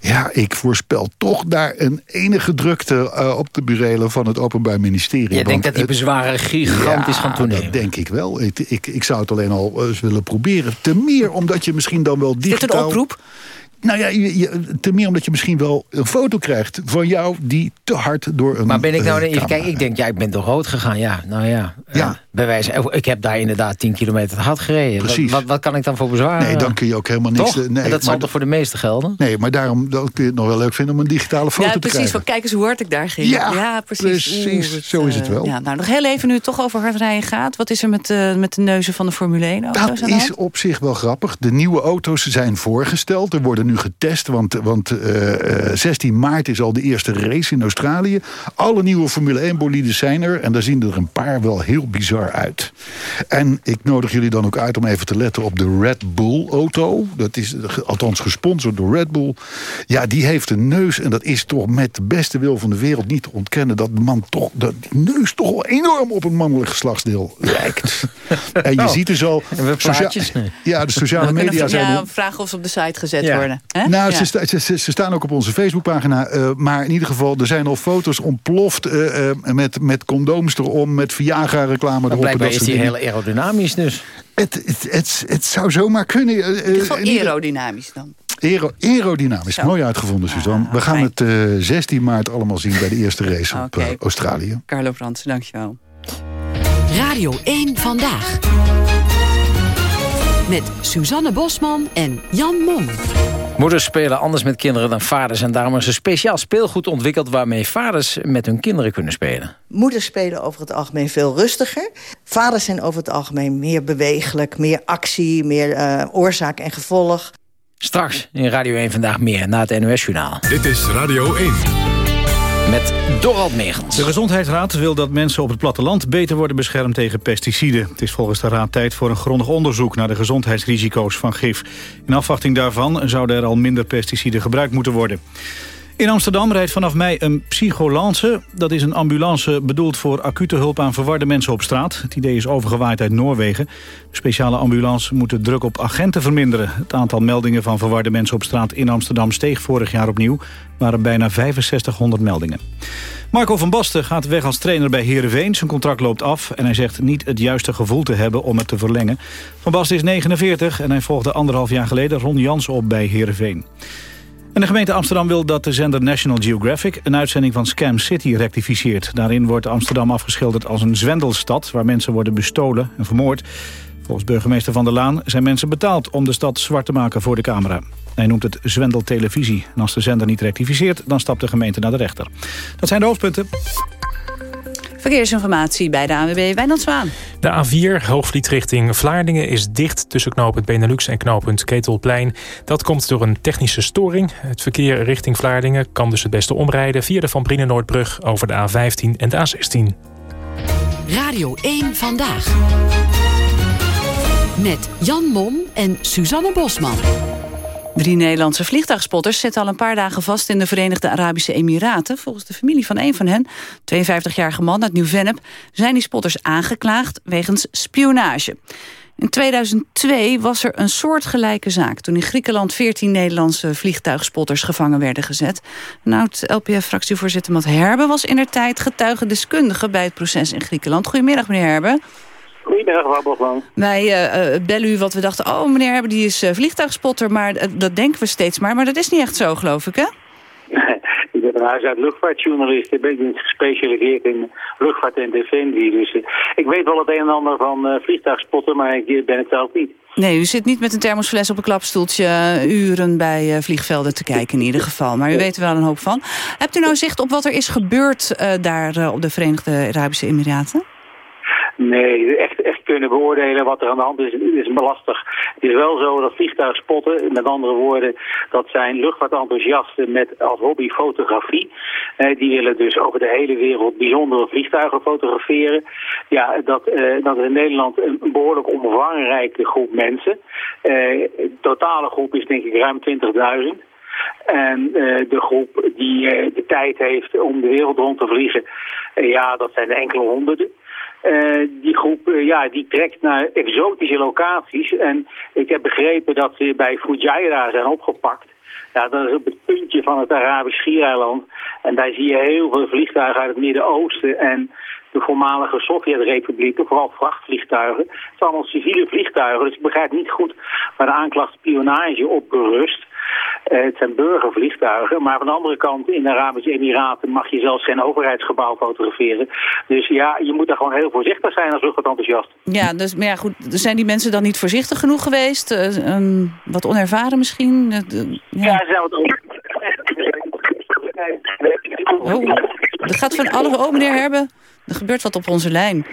Ja, ik voorspel toch daar een enige drukte eh, op de burelen van het Openbaar Ministerie. Je denkt dat die het- bezwaren gigantisch ja, gaan toenemen. dat denk ik wel. Ik, ik, ik zou het alleen al eens willen proberen. Te meer omdat je misschien dan wel digitaal... Is dit een oproep? Nou ja, je, je- te meer omdat je misschien wel een foto krijgt van jou... die te hard door een Maar ben ik nou eh, even camera kijk, ik denk, ja, ik ben toch rood gegaan. Ja, nou ja. Ja. Eh, bij wijze, ik heb daar inderdaad 10 kilometer te hard gereden. Precies. Wat, wat, wat kan ik dan voor bezwaar? Nee, dan kun je ook helemaal niks... Toch? eh, Nee, en dat zal toch voor de meesten gelden? Nee, maar daarom dan kun je het nog wel leuk vinden om een digitale foto Ja, te precies. krijgen. Van, kijk eens hoe hard ik daar ging. Ja, precies. precies. Oeh, Zo is het eh, wel. Ja, nou, nog heel even nu het toch over hard rijden gaat. Wat is er met, eh, met de neuzen van de Formule 1 auto's Dat aan de is op zich wel grappig. De nieuwe auto's zijn voorgesteld. Er worden nu nu getest, want, want eh, eh, 16 maart is al de eerste race in Australië. Alle nieuwe Formule 1 bolides zijn er en daar zien er een paar wel heel bizar uit. En ik nodig jullie dan ook uit om even te letten op de Red Bull auto. Dat is eh, althans gesponsord door Red Bull. Ja, die heeft een neus en dat is toch met de beste wil van de wereld niet te ontkennen... dat de man toch, dat die neus toch wel enorm op een mannelijk geslachtsdeel lijkt. (laughs) en je Oh. ziet dus al... En we. Ja, de sociale media zijn... ja, vragen of ze op de site gezet Ja. worden. Hè? Nou, Ja. ze, sta- ze, ze- ze staan ook op onze Facebookpagina. eh, maar in ieder geval, er zijn al foto's ontploft... eh, eh, met, met condooms erom, met Viagra-reclame erop. en blijkbaar dat is die dingen. heel aerodynamisch dus. Het, het, het, het zou zomaar kunnen. In ieder geval in ieder- aerodynamisch dan. Aero, aerodynamisch, Zo. Ah, mooi uitgevonden, Suzanne. We gaan het eh, 16 maart allemaal zien bij de eerste race op Oké. eh, Australië. Carlo Fransen, dankjewel. Radio 1 Vandaag. Met Suzanne Bosman en Jan Mom. Moeders spelen anders met kinderen dan vaders... en daarom is er speciaal speelgoed ontwikkeld... waarmee vaders met hun kinderen kunnen spelen. Moeders spelen over het algemeen veel rustiger. Vaders zijn over het algemeen meer bewegelijk, meer actie, meer eh, oorzaak en gevolg. Straks in Radio 1 Vandaag meer, na het NOS-journaal. Dit is Radio 1. Met Dorald Megens. De Gezondheidsraad wil dat mensen op het platteland beter worden beschermd tegen pesticiden. Het is volgens de raad tijd voor een grondig onderzoek naar de gezondheidsrisico's van gif. In afwachting daarvan zouden er al minder pesticiden gebruikt moeten worden. In Amsterdam rijdt vanaf mei een psycholance. Dat is een ambulance bedoeld voor acute hulp aan verwarde mensen op straat. Het idee is overgewaaid uit Noorwegen. Speciale ambulance moet de druk op agenten verminderen. Het aantal meldingen van verwarde mensen op straat in Amsterdam steeg vorig jaar opnieuw. Waren bijna 6500 meldingen. Marco van Basten gaat weg als trainer bij Heerenveen. Zijn contract loopt af en hij zegt niet het juiste gevoel te hebben om het te verlengen. Van Basten is 49 en hij volgde anderhalf jaar geleden Ron Jans op bij Heerenveen. En de gemeente Amsterdam wil dat de zender National Geographic... een uitzending van Scam City rectificeert. Daarin wordt Amsterdam afgeschilderd als een zwendelstad... waar mensen worden bestolen en vermoord. Volgens burgemeester Van der Laan zijn mensen betaald... om de stad zwart te maken voor de camera. Hij noemt het zwendeltelevisie. En als de zender niet rectificeert, dan stapt de gemeente naar de rechter. Dat zijn de hoofdpunten. Verkeersinformatie bij de ANWB Wijnand Zwaan. De A4, hoogvliet richting Vlaardingen, is dicht tussen knooppunt Benelux en knooppunt Ketelplein. Dat komt door een technische storing. Het verkeer richting Vlaardingen kan dus het beste omrijden via de Van Brienenoordbrug over de A15 en de A16. Radio 1 Vandaag. Met Jan Mom en Suzanne Bosman. Drie Nederlandse vliegtuigspotters zitten al een paar dagen vast in de Verenigde Arabische Emiraten. Volgens de familie van een van hen, 52-jarige man uit Nieuw-Vennep, zijn die spotters aangeklaagd wegens spionage. In 2002 was er een soortgelijke zaak... toen in Griekenland 14 Nederlandse vliegtuigspotters gevangen werden gezet. Een oud-LPF-fractievoorzitter Matt Herbe was in der tijd getuigendeskundige... bij het proces in Griekenland. Goedemiddag, meneer Herbe. Goedemiddag, Bosman. Wij eh, bellen u wat we dachten, oh meneer Herbe die is eh, vliegtuigspotter... maar dat denken we steeds maar, maar dat is niet echt zo, geloof ik, hè? (laughs) ik ben van huis uit luchtvaartjournalist. Ik ben gespecialiseerd in luchtvaart en defensie. Dus ik weet wel het een en ander van vliegtuigspotten, maar ik ben het zelf niet. Nee, u zit niet met een thermosfles op een klapstoeltje uren bij vliegvelden te kijken in ieder geval. Maar u weet er wel een hoop van. Hebt u nou zicht op wat er is gebeurd daar op de Verenigde Arabische Emiraten? Nee, echt kunnen beoordelen wat er aan de hand is, is lastig. Het is wel zo dat vliegtuigspotten, met andere woorden, dat zijn luchtvaartenthousiasten met als hobby fotografie. Eh, die willen dus over de hele wereld bijzondere vliegtuigen fotograferen. Ja, dat, eh, dat is in Nederland een behoorlijk omvangrijke groep mensen. Eh, de totale groep is denk ik ruim 20.000. En eh, de groep die eh, de tijd heeft om de wereld rond te vliegen, eh, ja, dat zijn enkele honderden. Eh, die groep eh, ja, die trekt naar exotische locaties. En ik heb begrepen dat ze bij Fujairah zijn opgepakt. Ja, dat is op het puntje van het Arabisch Schiereiland. En daar zie je heel veel vliegtuigen uit het Midden-Oosten en de voormalige Sovjet-republieken, vooral vrachtvliegtuigen. Het zijn allemaal civiele vliegtuigen, dus ik begrijp niet goed waar de aanklacht spionage op berust. Eh, het zijn burgervliegtuigen, maar van de andere kant in de Arabische Emiraten mag je zelfs geen overheidsgebouw fotograferen. Dus ja, je moet daar gewoon heel voorzichtig zijn als luchtvaartenthousiast. Ja, dus, maar ja, goed, zijn die mensen dan niet voorzichtig genoeg geweest? Eh, wat onervaren misschien? Eh, Ja, ze zijn wat over. Oh, er gaat van alle... Oh, meneer Herbe, er gebeurt wat op onze lijn.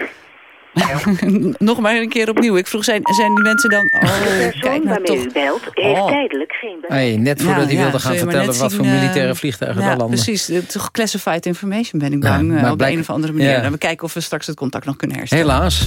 (laughs) Nog maar een keer opnieuw. Ik vroeg, zijn, zijn die mensen dan... Oh, de persoon nou waarmee toch. u belt heeft Oh. tijdelijk geen. Hey, net voordat Ja, hij wilde gaan vertellen wat voor zien, eh, militaire vliegtuigen ja, landen. precies. Toch classified information ben ik bang. Ja, eh, maar op blijk- de een of andere manier. We kijken of we straks het contact nog kunnen herstellen. Helaas.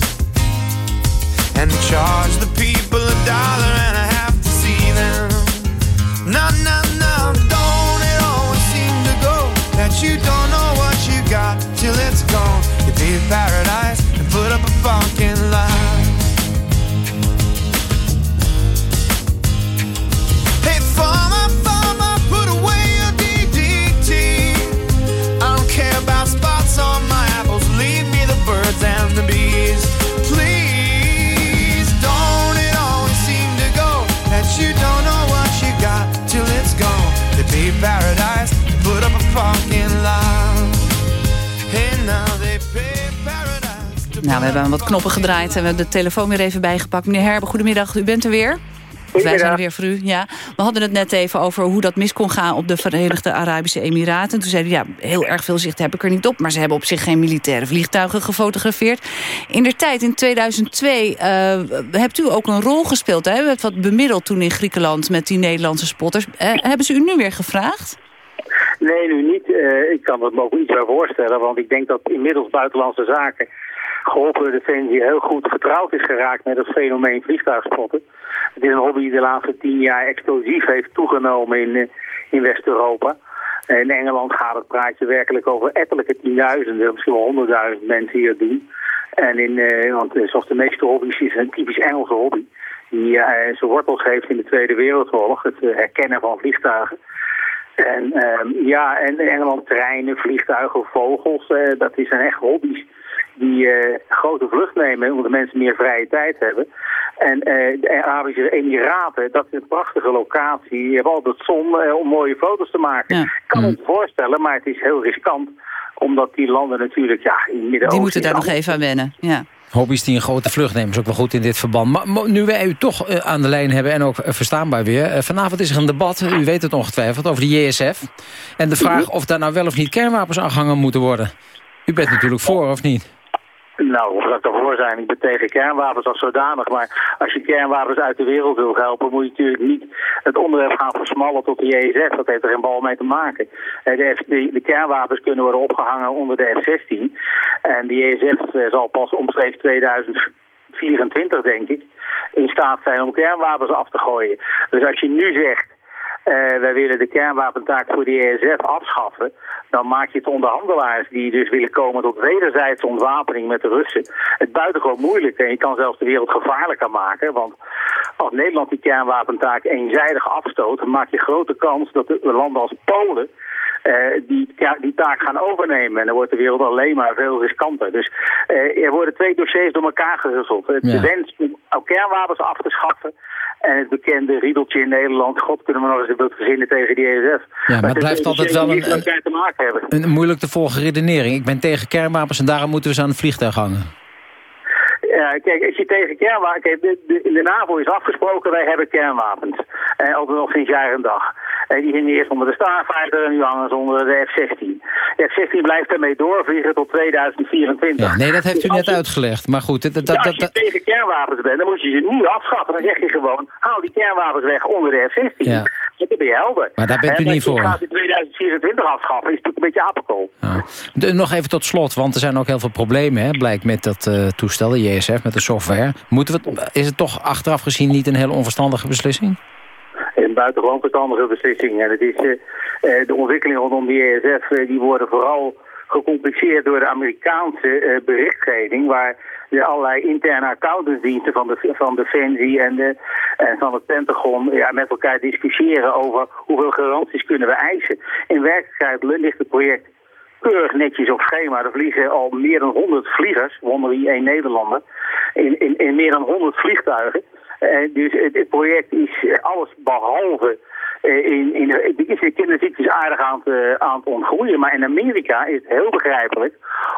And charge the people a dollar and a half to see them. No, no, no, don't it always seem to go that you don't know what you got till it's gone? You pay paradise and put up a fucking lie. We hebben wat knoppen gedraaid en we hebben de telefoon weer even bijgepakt. Meneer Herbe, goedemiddag. U bent er weer? Wij zijn er weer voor u, ja. We hadden het net even over hoe dat mis kon gaan op de Verenigde Arabische Emiraten. Toen zeiden ja, heel erg veel zicht heb ik er niet op. Maar ze hebben op zich geen militaire vliegtuigen gefotografeerd. In der tijd, in 2002, eh, hebt u ook een rol gespeeld. Hè? U hebt wat bemiddeld toen in Griekenland met die Nederlandse spotters. Eh, hebben ze u nu weer gevraagd? Nee, nu niet. Eh, ik kan me ook iets bij voorstellen, want ik denk dat inmiddels buitenlandse zaken geholpen door Defensie heel goed vertrouwd is geraakt met het fenomeen vliegtuigspotten. Het is een hobby die de laatste tien jaar explosief heeft toegenomen in, eh, in West-Europa. In Engeland gaat het praatje werkelijk over ettelijke tienduizenden, misschien wel honderdduizend mensen dat doen. En in, eh, want eh, zoals de meeste hobby's is een typisch Engelse hobby. Die eh, zijn wortels heeft in de Tweede Wereldoorlog, het herkennen van vliegtuigen. En ehm, ja, en in Engeland treinen, vliegtuigen, vogels, dat zijn echt hobby's die eh, grote vlucht nemen omdat mensen meer vrije tijd hebben. En eh, de Arabische Emiraten, dat is een prachtige locatie. Je hebt altijd zon eh, om mooie foto's te maken. Ik kan het voorstellen, maar het is heel riskant. Omdat die landen natuurlijk ja, in het Midden-Oosten... Die moeten daar nog even aan wennen, ja. Hobby's die een grote vlucht nemen is ook wel goed in dit verband. Maar nu wij u toch aan de lijn hebben en ook verstaanbaar weer... vanavond is er een debat, u weet het ongetwijfeld, over de JSF. En de vraag of daar nou wel of niet kernwapens aangehangen moeten worden. U bent natuurlijk voor, of niet? Nou, of dat ervoor zijn, ik ben tegen kernwapens als zodanig. Maar als je kernwapens uit de wereld wil helpen, moet je natuurlijk niet het onderwerp gaan versmallen tot de JSF. Dat heeft er geen bal mee te maken. Eh, De, de, kernwapens kunnen worden opgehangen onder de F-16. En de JSF eh, zal pas omstreeks 2024, denk ik, in staat zijn om kernwapens af te gooien. Dus als je nu zegt, wij willen de kernwapentaak voor de ESF afschaffen. Dan maak je het onderhandelaars die dus willen komen tot wederzijdse ontwapening met de Russen. Het buitengewoon moeilijk en je kan zelfs de wereld gevaarlijker maken. Want als Nederland die kernwapentaak eenzijdig afstoot, maak je grote kans dat de landen als Polen eh, die, ja, die taak gaan overnemen. En dan wordt de wereld alleen maar veel riskanter. Dus eh, er worden twee dossiers door elkaar gewisseld. Het Ja. Wens om ook kernwapens af te schaffen. En het bekende riedeltje in Nederland. God, kunnen we nog eens wat verzinnen tegen die ESF. Ja, maar het blijft altijd wel die een- elkaar te maken hebben. Een moeilijk te volgen redenering. Ik ben tegen kernwapens en daarom moeten we ze aan het vliegtuig hangen. Ja, kijk, als je tegen kernwapens... Kijk, de, de, in de NAVO is afgesproken, wij hebben kernwapens. En altijd nog sinds jaar en dag. Die gingen eerst onder de Starfighter en nu hangen ze onder de F-16. De F-16 blijft daarmee doorvliegen tot 2024. Ja, nee, dat heeft u Dus net als je- uitgelegd. Maar goed, dat, dat, Ja, dat, als je dat- tegen kernwapens bent, dan moet je ze nu afschaffen. Dan zeg je gewoon, haal die kernwapens weg onder de F-16. Ja. Dan ben je helder. Maar daar bent u En niet dat je voor. gaat in 2024 afschaffen, is natuurlijk een beetje apenkool. De- nog even tot slot, want er zijn ook heel veel problemen, hè, blijkt met dat eh, toestel, de JSF, met de software. Moeten we het, is het toch achteraf gezien niet een hele onverstandige beslissing? Buitengewoon verstandige beslissing. En het is, eh, eh, de ontwikkelingen rondom die ESF eh, die worden vooral gecompliceerd door de Amerikaanse berichtgeving, waar er allerlei interne accountantsdiensten van, de, van Defensie en, de, en van het Pentagon ja, met elkaar discussiëren over hoeveel garanties kunnen we eisen. In werkelijkheid ligt het project keurig netjes op schema. Er vliegen al meer dan 100 vliegers, wonder wie één Nederlander, in, in meer dan 100 vliegtuigen. Eh, dus het, project is eh, alles behalve eh, in, in, de kinderziektes aardig aan het, aan het ontgroeien. Maar in Amerika is het heel begrijpelijk,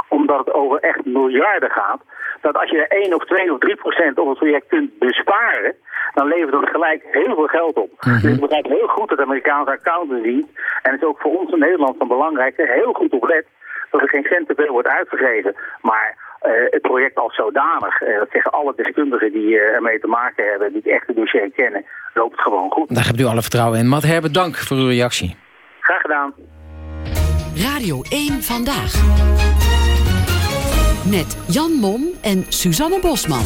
omdat het over echt miljarden gaat, dat als je er 1 of 2 of 3 procent op het project kunt besparen, dan levert dat gelijk heel veel geld op. Dus ik begrijp heel goed dat de Amerikaanse accountancy, en het is ook voor ons in Nederland van belangrijk, heel goed op let dat er geen cent te veel wordt uitgegeven. Maar eh, het project als zodanig, eh, dat zeggen alle deskundigen die eh, ermee te maken hebben, die het echte dossier kennen, loopt het gewoon goed. Daar hebt u alle vertrouwen in. Matt Herbert, dank voor uw reactie. Graag gedaan. Radio 1 Vandaag. Met Jan Mom en Suzanne Bosman.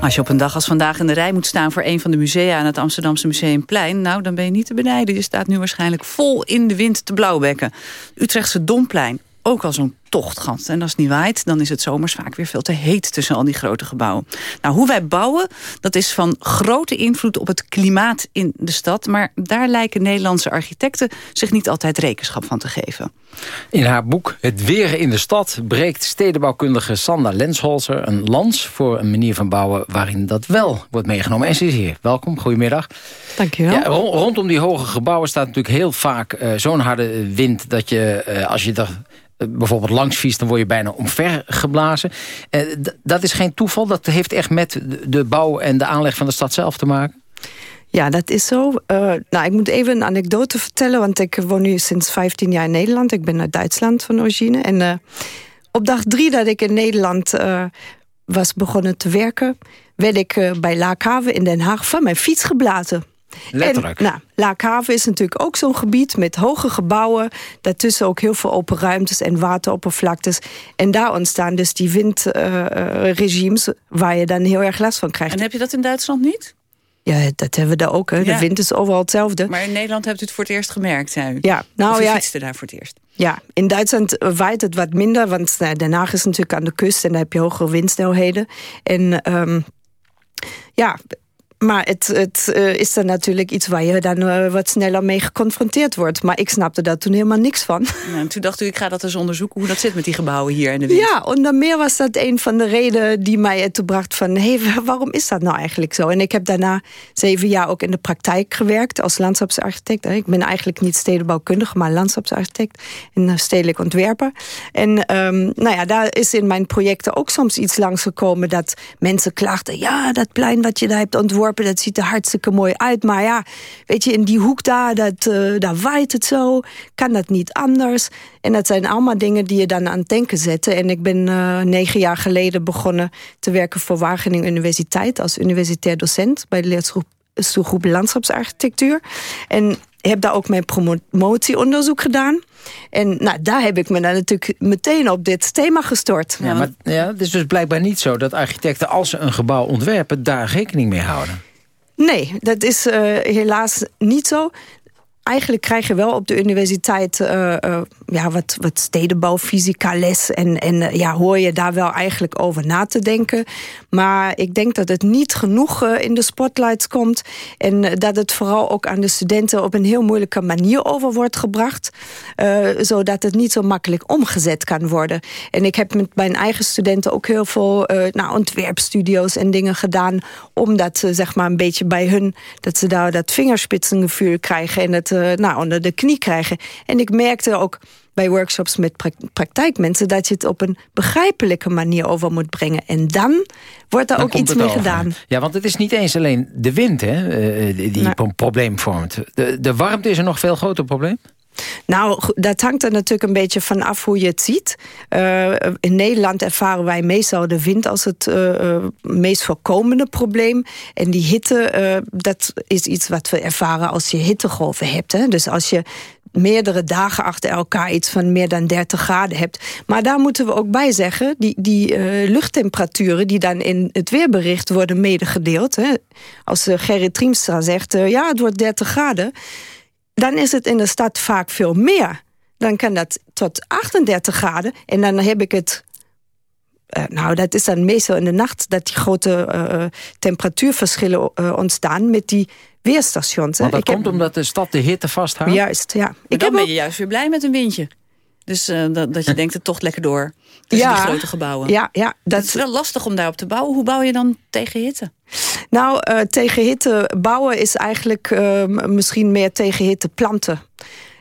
Als je op een dag als vandaag in de rij moet staan... voor een van de musea aan het Amsterdamse Museumplein... nou, dan ben je niet te benijden. Je staat nu waarschijnlijk vol in de wind te blauwbekken. Utrechtse Domplein, ook al zo'n tochtgat. En als het niet waait, dan is het zomers vaak weer veel te heet... tussen al die grote gebouwen. Nou, hoe wij bouwen, dat is van grote invloed op het klimaat in de stad. Maar daar lijken Nederlandse architecten zich niet altijd rekenschap van te geven. In haar boek Het Weer in de Stad breekt stedenbouwkundige Sanda Lensholzer een lans voor een manier van bouwen waarin dat wel wordt meegenomen. En ze is hier. Welkom, goedemiddag. Dankjewel. Ja, ro- rondom die hoge gebouwen staat natuurlijk heel vaak eh, zo'n harde wind dat je, eh, als je er bijvoorbeeld langs fietst, dan word je bijna omver geblazen. Eh, dat is geen toeval, dat heeft echt met de- bouw en de aanleg van de stad zelf te maken? Ja, dat is zo. Eh, nou, ik moet even een anekdote vertellen, want ik woon nu sinds 15 jaar in Nederland. Ik ben uit Duitsland van origine. En eh, op dag drie dat ik in Nederland eh, was begonnen te werken, werd ik eh, bij Laakhaven in Den Haag van mijn fiets geblazen. Letterlijk. En, nou, Laakhaven is natuurlijk ook zo'n gebied met hoge gebouwen. Daartussen ook heel veel open ruimtes en wateroppervlaktes. En daar ontstaan dus die windregimes waar je dan heel erg last van krijgt. En heb je dat in Duitsland niet? Ja, dat hebben we daar ook. Hè. Ja. De wind is overal hetzelfde. Maar in Nederland hebt u het voor het eerst gemerkt, u. Ja, nou of u ja. fietste daar voor het eerst. Ja, in Duitsland waait het wat minder, want nou, Den Haag is natuurlijk aan de kust en daar heb je hogere windsnelheden. En ehm, ja, maar het, het eh, is dan natuurlijk iets waar je dan eh, wat sneller mee geconfronteerd wordt. Maar ik snapte daar toen helemaal niks van. (laughs) Nou, en toen dacht u, ik ga dat eens onderzoeken hoe dat zit met die gebouwen hier in de wind. Ja, onder meer was dat een van de redenen die mij ertoe bracht van... hé, hey, waarom is dat nou eigenlijk zo? En ik heb daarna zeven jaar ook in de praktijk gewerkt als landschapsarchitect. Ik ben eigenlijk niet stedenbouwkundige, maar landschapsarchitect en stedelijk ontwerper. En ehm, nou ja, daar is in mijn projecten ook soms iets langsgekomen... dat mensen klaagden, ja, dat plein wat je daar hebt ontworpen... dat ziet er hartstikke mooi uit, maar ja, weet je, in die hoek daar, dat, eh, daar waait het zo, kan dat niet anders... En dat zijn allemaal dingen die je dan aan het denken zetten. En ik ben eh, negen jaar geleden begonnen te werken voor Wageningen Universiteit als universitair docent bij de leerstoelgroep Landschapsarchitectuur. En heb daar ook mijn promotieonderzoek gedaan. En nou, daar heb ik me dan natuurlijk meteen op dit thema gestort. Ja, maar ja, het is dus blijkbaar niet zo dat architecten... als ze een gebouw ontwerpen, daar rekening mee houden. Nee, dat is eh, helaas niet zo. Eigenlijk krijg je wel op de universiteit eh, eh, ja, wat, wat stedenbouwfysica les. En, en eh, ja, hoor je daar wel eigenlijk over na te denken. Maar ik denk dat het niet genoeg in de spotlights komt. En dat het vooral ook aan de studenten op een heel moeilijke manier over wordt gebracht. zodat het niet zo makkelijk omgezet kan worden. En ik heb met mijn eigen studenten ook heel veel nou, ontwerpstudio's en dingen gedaan. Omdat ze zeg maar een beetje bij hun, dat ze daar dat vingerspitsengevoel krijgen. En eh, nou, onder de knie krijgen. En ik merkte ook bij workshops met pra- praktijkmensen... dat je het op een begrijpelijke manier over moet brengen. En dan wordt er Dan ook iets mee over. gedaan. Ja, want het is niet eens alleen de wind hè, eh, die een probleem vormt. De, de warmte is een nog veel groter probleem. Nou, dat hangt er natuurlijk een beetje van af hoe je het ziet. Eh, in Nederland ervaren wij meestal de wind als het eh, eh, meest voorkomende probleem. En die hitte, dat is iets wat we ervaren als je hittegolven hebt. Hè? Dus als je meerdere dagen achter elkaar iets van meer dan 30 graden hebt. Maar daar moeten we ook bij zeggen, die, die luchttemperaturen die dan in het weerbericht worden medegedeeld. Hè? Als Gerrit Triemstra zegt, eh, ja, het wordt 30 graden dan is het in de stad vaak veel meer dan kan dat tot 38 graden. En dan heb ik het uh, nou, dat is dan meestal in de nacht dat die grote uh, temperatuurverschillen uh, ontstaan met die weerstations. Want dat ik komt heb... omdat de stad de hitte vasthoudt? Juist, ja. Maar ik dan ben je juist weer blij met een windje. Dus dat, dat je (laughs) denkt het toch lekker door. Tussen ja, die grote gebouwen. Ja, ja, dat... Het is wel lastig om daarop te bouwen. Hoe bouw je dan tegen hitte? Nou, tegen hitte bouwen is eigenlijk misschien meer tegen hitte planten.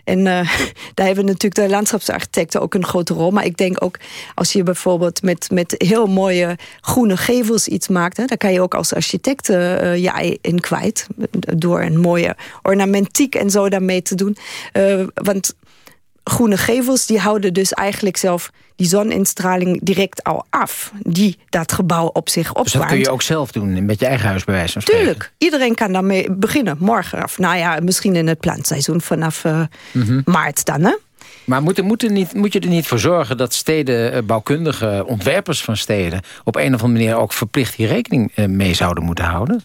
En uh, (laughs) daar hebben natuurlijk de landschapsarchitecten ook een grote rol. Maar ik denk ook als je bijvoorbeeld met, met heel mooie groene gevels iets maakt... Hè, dan kan je ook als architect uh, je ei in kwijt. Door een mooie ornamentiek en zo daarmee te doen. Uh, want groene gevels die houden dus eigenlijk zelf die zoninstraling direct al af. Die dat gebouw op zich opwarmt. Dus dat kun je ook zelf doen, met je eigen huis bij wijze van spreken? Tuurlijk, iedereen kan daarmee beginnen, morgen. Of nou ja, misschien in het plantseizoen vanaf uh, mm -hmm. maart dan, hè? Maar moet, moet, niet, moet je er niet voor zorgen dat steden, bouwkundige ontwerpers van steden... op een of andere manier ook verplicht hier rekening mee zouden moeten houden?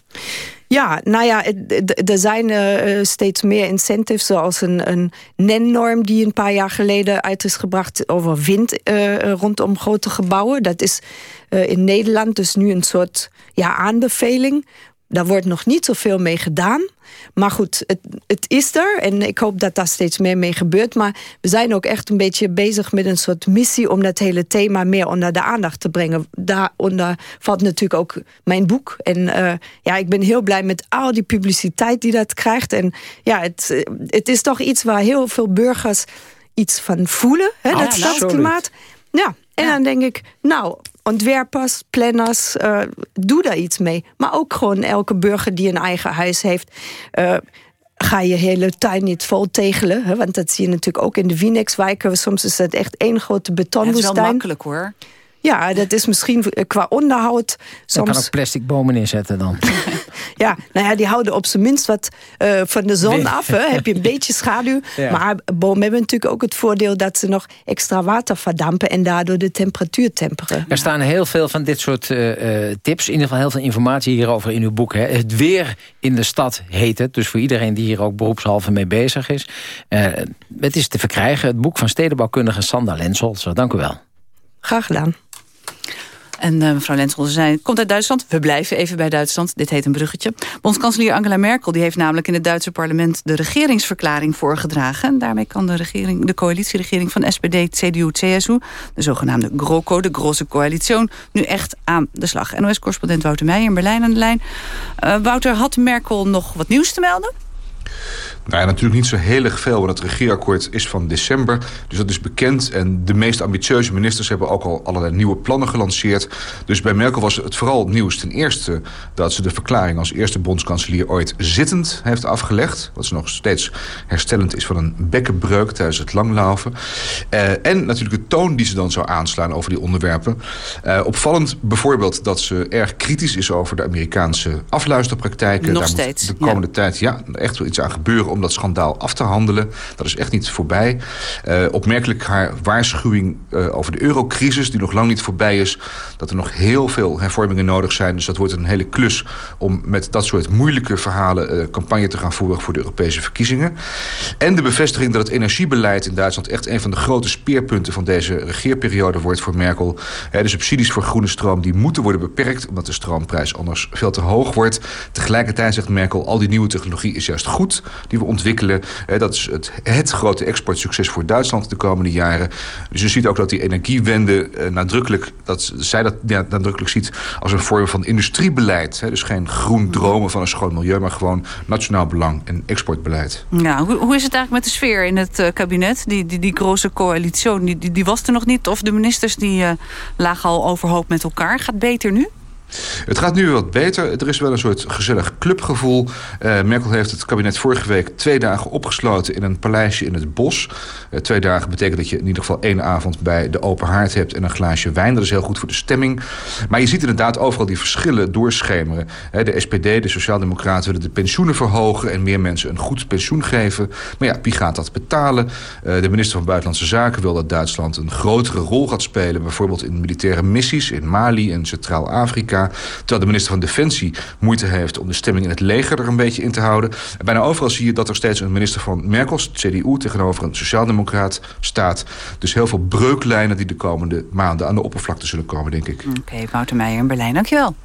Ja, nou ja, er zijn uh, steeds meer incentives, zoals een, een NEN-norm die een paar jaar geleden uit is gebracht over wind uh, rondom grote gebouwen. Dat is in Nederland dus nu een soort ja, aanbeveling. Daar wordt nog niet zoveel mee gedaan. Maar goed, het, het is er en ik hoop dat daar steeds meer mee gebeurt. Maar we zijn ook echt een beetje bezig met een soort missie... om dat hele thema meer onder de aandacht te brengen. Daaronder valt natuurlijk ook mijn boek. En uh, ja, ik ben heel blij met al die publiciteit die dat krijgt. En ja, het, het is toch iets waar heel veel burgers iets van voelen, hè, Ah, dat stadsklimaat. Ja, en dan denk ik, nou, ontwerpers, planners, uh, doe daar iets mee. Maar ook gewoon elke burger die een eigen huis heeft... Uh, ga je hele tuin niet vol tegelen. Hè? Want dat zie je natuurlijk ook in de Winex-wijken. Soms is dat echt één grote betonwoestijn. Het is wel makkelijk hoor. Ja, dat is misschien qua onderhoud. Soms... Je kan ook plastic bomen inzetten dan. (laughs) ja, nou ja, die houden op zijn minst wat uh, van de zon af. Hè. Heb je een beetje schaduw. (laughs) Ja. Maar bomen hebben natuurlijk ook het voordeel... dat ze nog extra water verdampen... en daardoor de temperatuur temperen. Er staan heel veel van dit soort uh, tips. In ieder geval heel veel informatie hierover in uw boek. Hè. Het weer in de stad heet het. Dus voor iedereen die hier ook beroepshalve mee bezig is. Uh, het is te verkrijgen. Het boek van stedenbouwkundige Sanda Lensholz. Dank u wel. Graag gedaan. En uh, mevrouw Lensel zei, komt uit Duitsland. We blijven even bij Duitsland. Dit heet een bruggetje. Bondskanselier Angela Merkel die heeft namelijk in het Duitse parlement... de regeringsverklaring voorgedragen. En daarmee kan de, regering, de coalitieregering van SPD, CDU, CSU... de zogenaamde GroKo, de Grosse Coalition... nu echt aan de slag. NOS-correspondent Wouter Meijer in Berlijn aan de lijn. Uh, Wouter, had Merkel nog wat nieuws te melden? Nou ja, natuurlijk niet zo heel erg veel, want het regeerakkoord is van december. Dus dat is bekend en de meest ambitieuze ministers hebben ook al allerlei nieuwe plannen gelanceerd. Dus bij Merkel was het vooral nieuws ten eerste dat ze de verklaring als eerste bondskanselier ooit zittend heeft afgelegd. Wat ze nog steeds herstellend is van een bekkenbreuk tijdens het langlaufen. Uh, en natuurlijk de toon die ze dan zou aanslaan over die onderwerpen. Uh, opvallend bijvoorbeeld dat ze erg kritisch is over de Amerikaanse afluisterpraktijken. Nog Daar steeds, de komende ja. tijd ja, echt wel aan gebeuren om dat schandaal af te handelen. Dat is echt niet voorbij. Uh, opmerkelijk haar waarschuwing uh, over de eurocrisis, die nog lang niet voorbij is. Dat er nog heel veel hervormingen nodig zijn. Dus dat wordt een hele klus om met dat soort moeilijke verhalen uh, campagne te gaan voeren voor de Europese verkiezingen. En de bevestiging dat het energiebeleid in Duitsland echt een van de grote speerpunten van deze regeerperiode wordt voor Merkel. De subsidies voor groene stroom die moeten worden beperkt, omdat de stroomprijs anders veel te hoog wordt. Tegelijkertijd zegt Merkel, al die nieuwe technologie is juist goed die we ontwikkelen. Dat is het, het grote exportsucces voor Duitsland de komende jaren. Dus je ziet ook dat die energiewende nadrukkelijk, dat zij dat ja, nadrukkelijk ziet als een vorm van industriebeleid. Dus geen groen dromen van een schoon milieu, maar gewoon nationaal belang en exportbeleid. Ja, hoe, hoe is het eigenlijk met de sfeer in het uh, kabinet? Die, die, die grote coalitie, die, die, die was er nog niet. Of de ministers die lagen al overhoop met elkaar. Gaat beter nu? Het gaat nu wat beter. Er is wel een soort gezellig clubgevoel. Uh, Merkel heeft het kabinet vorige week twee dagen opgesloten... in een paleisje in het bos. Uh, twee dagen betekent dat je in ieder geval één avond... bij de open haard hebt en een glaasje wijn. Dat is heel goed voor de stemming. Maar je ziet inderdaad overal die verschillen doorschemeren. De SPD, de Sociaaldemocraten willen de pensioenen verhogen... en meer mensen een goed pensioen geven. Maar ja, wie gaat dat betalen? de minister van Buitenlandse Zaken wil dat Duitsland... een grotere rol gaat spelen... bijvoorbeeld in militaire missies in Mali en Centraal-Afrika. Terwijl de minister van Defensie moeite heeft om de stemming in het leger er een beetje in te houden. En bijna overal zie je dat er steeds een minister van Merkels, CDU, tegenover een sociaaldemocraat staat. Dus heel veel breuklijnen die de komende maanden aan de oppervlakte zullen komen, denk ik. Oké, Wouter Meijer in Berlijn, dankjewel.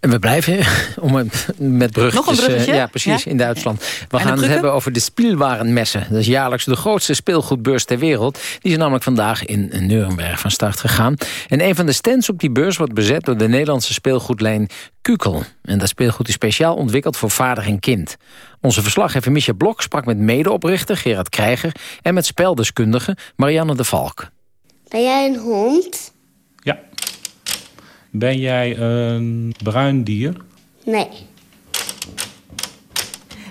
En we blijven (laughs) om met bruggetjes. Nog een bruggetje? eh, ja, precies, Ja? in Duitsland. We gaan het hebben over de Spielwarenmessen. Dat is jaarlijks de grootste speelgoedbeurs ter wereld. Die is namelijk vandaag in Nuremberg van start gegaan. En een van de stands op die beurs wordt bezet door de Nederlandse speelgoedlijn Kukel. En dat speelgoed is speciaal ontwikkeld voor vader en kind. Onze verslaggever Micha Blok sprak met medeoprichter Gerard Krijger... en met speldeskundige Marianne de Valk. Ben jij een hond? Ben jij een bruin dier? Nee.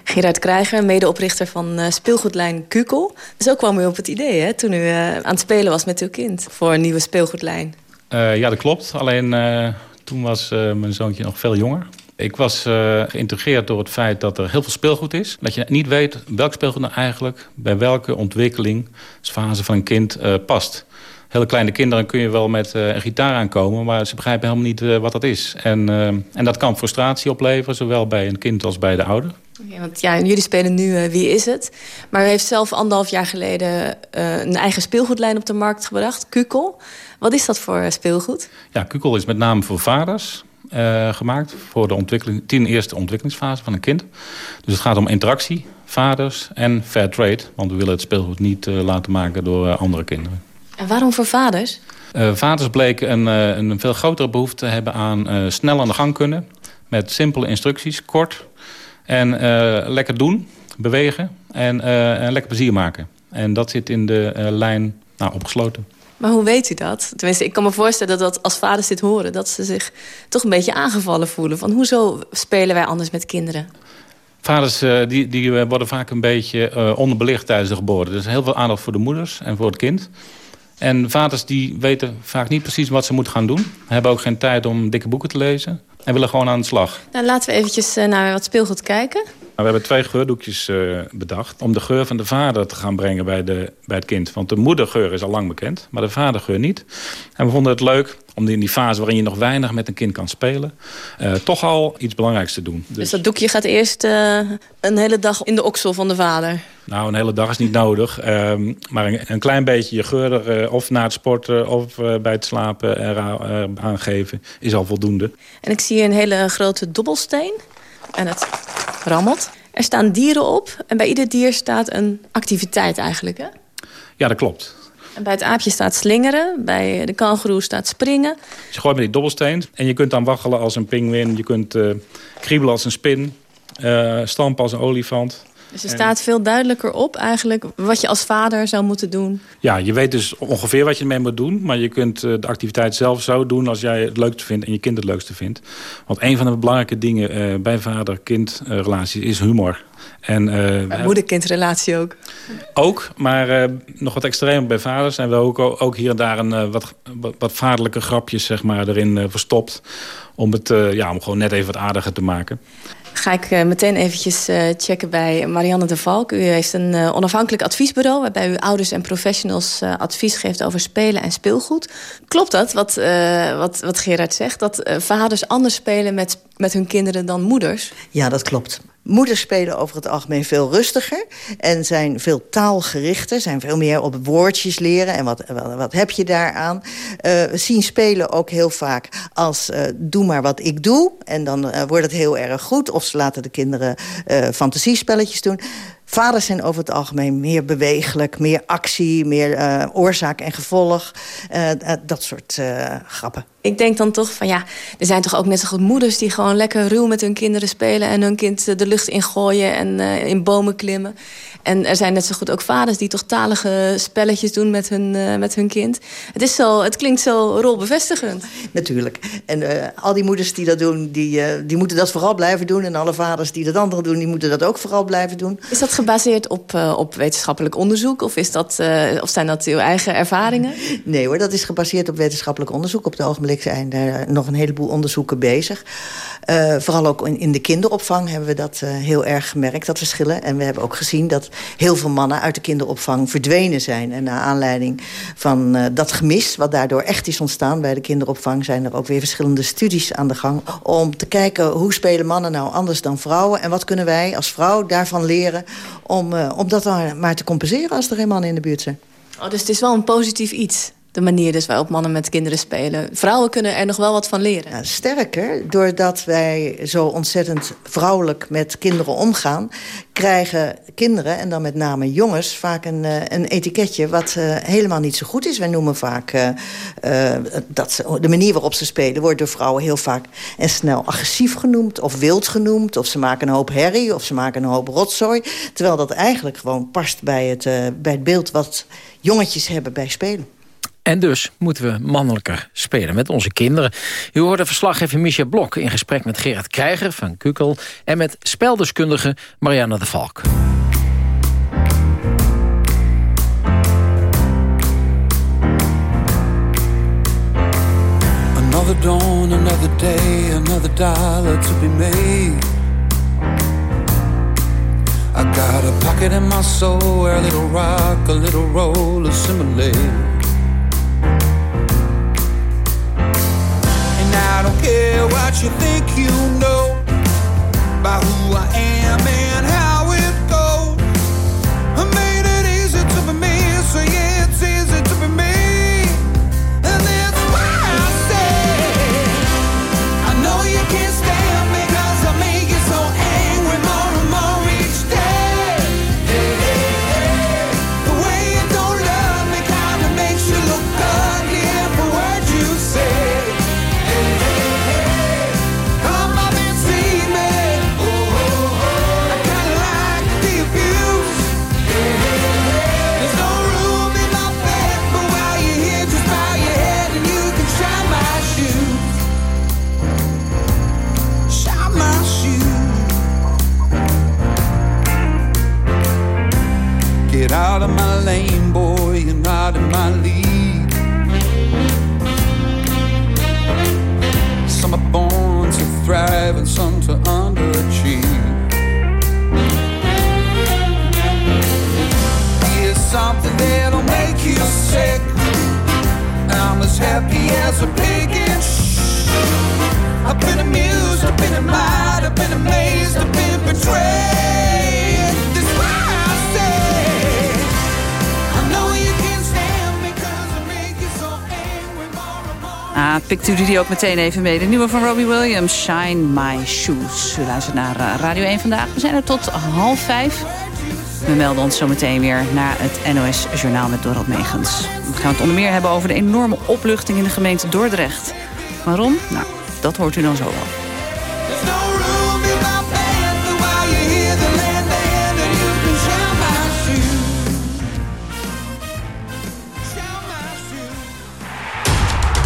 Gerard Krijger, medeoprichter van eh, speelgoedlijn Kukel. Zo kwam u op het idee, hè, toen u eh, aan het spelen was met uw kind... voor een nieuwe speelgoedlijn. Eh, ja, dat klopt. Alleen eh, toen was eh, mijn zoontje nog veel jonger. Ik was eh, geïntegreerd door het feit dat er heel veel speelgoed is. Dat je niet weet welk speelgoed nou eigenlijk... bij welke ontwikkelingsfase van een kind eh, past. Hele kleine kinderen kun je wel met eh, een gitaar aankomen... maar ze begrijpen helemaal niet eh, wat dat is. En, eh, en dat kan frustratie opleveren, zowel bij een kind als bij de ouder. Ja, want ja, jullie spelen nu Wie is het? Maar u heeft zelf anderhalf jaar geleden een eigen speelgoedlijn op de markt gebracht, Kukel. Wat is dat voor speelgoed? Ja, Kukel is met name voor vaders gemaakt. Voor de ontwikkeling, tien eerste ontwikkelingsfase van een kind. Dus het gaat om interactie, vaders en fair trade. Want we willen het speelgoed niet laten maken door andere kinderen. En waarom voor vaders? Eh, vaders bleken een, eh, een veel grotere behoefte te hebben aan eh, snel aan de gang kunnen. Met simpele instructies, kort. En lekker doen, bewegen en, en lekker plezier maken. En dat zit in de lijn nou, opgesloten. Maar hoe weet u dat? Tenminste, ik kan me voorstellen dat, dat als vaders dit horen... dat ze zich toch een beetje aangevallen voelen. Van hoezo spelen wij anders met kinderen? Vaders die, die worden vaak een beetje onderbelicht tijdens de geboorte. Is heel veel aandacht voor de moeders en voor het kind. En vaders die weten vaak niet precies wat ze moeten gaan doen. Hebben ook geen tijd om dikke boeken te lezen. En willen gewoon aan de slag. Nou, laten we eventjes eh, naar wat speelgoed kijken. We hebben twee geurdoekjes eh, bedacht. Om de geur van de vader te gaan brengen bij, de, bij het kind. Want de moedergeur is al lang bekend, maar de vadergeur niet. En we vonden het leuk om in die fase waarin je nog weinig met een kind kan spelen... eh, toch al iets belangrijks te doen. Dus dat doekje gaat eerst eh, een hele dag in de oksel van de vader. Nou, een hele dag is niet nodig. ehm, maar een, een klein beetje je geur er, of na het sporten of bij het slapen eraan aangeven is al voldoende. En ik zie hier een hele grote dobbelsteen. En het rammelt. Er staan dieren op. En bij ieder dier staat een activiteit eigenlijk. Hè? Ja, dat klopt. En bij het aapje staat slingeren. Bij de kangoeroe staat springen. Dus je gooit met die dobbelsteen en je kunt dan waggelen als een pinguïn. Je kunt eh, kriebelen als een spin. eh, stampen als een olifant. Dus er En- staat veel duidelijker op eigenlijk wat je als vader zou moeten doen. Ja, je weet dus ongeveer wat je ermee moet doen. Maar je kunt eh, de activiteit zelf zo doen als jij het leukste vindt en je kind het leukste vindt. Want een van de belangrijke dingen eh, bij vader-kind eh, relaties is humor. En, eh, Moeder-kindrelatie ook. ook, maar eh, nog wat extreem bij vaders. En we ook, ook hier en daar een wat, wat, vaderlijke grapjes zeg maar, erin verstopt. Om het eh, ja, om gewoon net even wat aardiger te maken. Ga ik eh, meteen eventjes eh, checken bij Marianne de Valk. U heeft een eh, onafhankelijk adviesbureau... waarbij u ouders en professionals advies geeft over spelen en speelgoed. Klopt dat, wat, wat, wat Gerard zegt? Dat vaders anders spelen met, met hun kinderen dan moeders? Ja, dat klopt. Moeders spelen over het algemeen veel rustiger en zijn veel taalgerichter, zijn veel meer op woordjes leren en wat, wat, heb je daaraan. Eh, we zien spelen ook heel vaak als eh, doe maar wat ik doe en dan eh, wordt het heel erg goed. Of ze laten de kinderen fantasiespelletjes doen. Vaders zijn over het algemeen meer bewegelijk, meer actie, meer eh, oorzaak en gevolg. eh, eh, dat soort grappen. Ik denk dan toch van ja, er zijn toch ook net zo goed moeders... die gewoon lekker ruw met hun kinderen spelen... en hun kind de lucht ingooien en in bomen klimmen. En er zijn net zo goed ook vaders die toch talige spelletjes doen met hun, met hun kind. Het, is zo, het klinkt zo rolbevestigend. Natuurlijk. En al die moeders die dat doen, die, die moeten dat vooral blijven doen. En alle vaders die dat andere doen, die moeten dat ook vooral blijven doen. Is dat gebaseerd op, uh, op wetenschappelijk onderzoek? Of, is dat, uh, of zijn dat uw eigen ervaringen? Nee hoor, dat is gebaseerd op wetenschappelijk onderzoek. Op het ogenblik zijn er nog een heleboel onderzoeken bezig. Uh, vooral ook in, in, de kinderopvang hebben we dat heel erg gemerkt, dat verschillen. En we hebben ook gezien dat heel veel mannen uit de kinderopvang verdwenen zijn. En naar aanleiding van dat gemis, wat daardoor echt is ontstaan bij de kinderopvang... zijn er ook weer verschillende studies aan de gang... om te kijken hoe spelen mannen nou anders dan vrouwen... en wat kunnen wij als vrouw daarvan leren om, uh, om dat dan maar te compenseren... als er geen mannen in de buurt zijn. Oh, dus het is wel een positief iets? De manier dus waarop mannen met kinderen spelen. Vrouwen kunnen er nog wel wat van leren. Ja, sterker, doordat wij zo ontzettend vrouwelijk met kinderen omgaan... krijgen kinderen, en dan met name jongens, vaak een, een etiketje... wat uh, helemaal niet zo goed is. Wij noemen vaak uh, dat de manier waarop ze spelen... wordt door vrouwen heel vaak en snel agressief genoemd... of wild genoemd, of ze maken een hoop herrie... of ze maken een hoop rotzooi. Terwijl dat eigenlijk gewoon past bij het, bij het beeld... wat jongetjes hebben bij spelen. En dus moeten we mannelijker spelen met onze kinderen. U hoorde verslaggever Michel Blok in gesprek met Gerard Krijger van Kukel... en met speldeskundige Marianne de Valk. Another dawn, another day, another dollar to be made. I got a pocket in my soul where a little rock, a little roll assimilate. I don't care what you think you know about who I am and how Get out of my lane, boy. You're not in my league. Some are born to thrive and some to pikt u die ook meteen even mee. De nieuwe van Robbie Williams, Shine My Shoes. U luistert naar eh, Radio 1 vandaag. We zijn er tot half vijf. We melden ons zo meteen weer naar het NOS Journaal met Dorot Megens. We gaan het onder meer hebben over de enorme opluchting in de gemeente Dordrecht. Waarom? Nou, dat hoort u dan zo wel.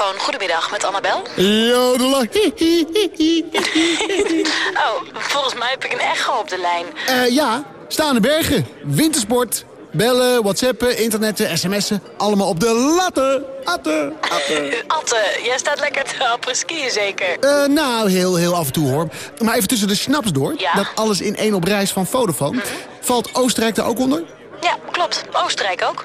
Goedemiddag, met Annabel. Jodela. (laughs) Oh, volgens mij heb ik een echo op de lijn. Eh, ja, staande bergen. Wintersport. Bellen, whatsappen, internetten, sms'en. Allemaal op de latten. Atten. Atten. (laughs) Atte, jij staat lekker te happen skiën zeker? Eh, nou, heel, heel af en toe hoor. Maar even tussen de snaps door. Ja? Dat alles in één op reis van Vodafone. Valt Oostenrijk daar ook onder? Ja, klopt. Oostenrijk ook.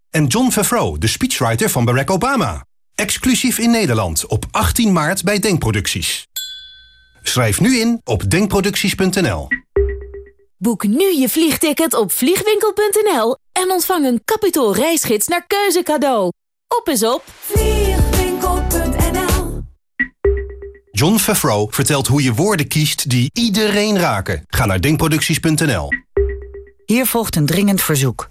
en John Favreau, de speechwriter van Barack Obama. Exclusief in Nederland op 18 maart bij Denkproducties. Schrijf nu in op denkproducties.nl. Boek nu je vliegticket op vliegwinkel.nl en ontvang een kapitaal reisgids naar keuze cadeau. Op is op vliegwinkel.nl John Favreau vertelt hoe je woorden kiest die iedereen raken. Ga naar denkproducties.nl. Hier volgt een dringend verzoek.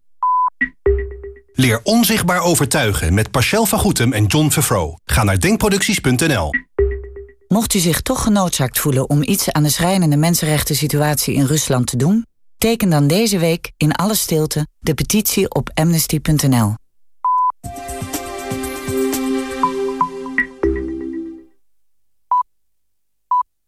Leer onzichtbaar overtuigen met Pascal van Goetem en John Favreau. Ga naar denkproducties.nl. Mocht u zich toch genoodzaakt voelen om iets aan de schrijnende mensenrechten situatie in Rusland te doen, teken dan deze week in alle stilte de petitie op amnesty.nl.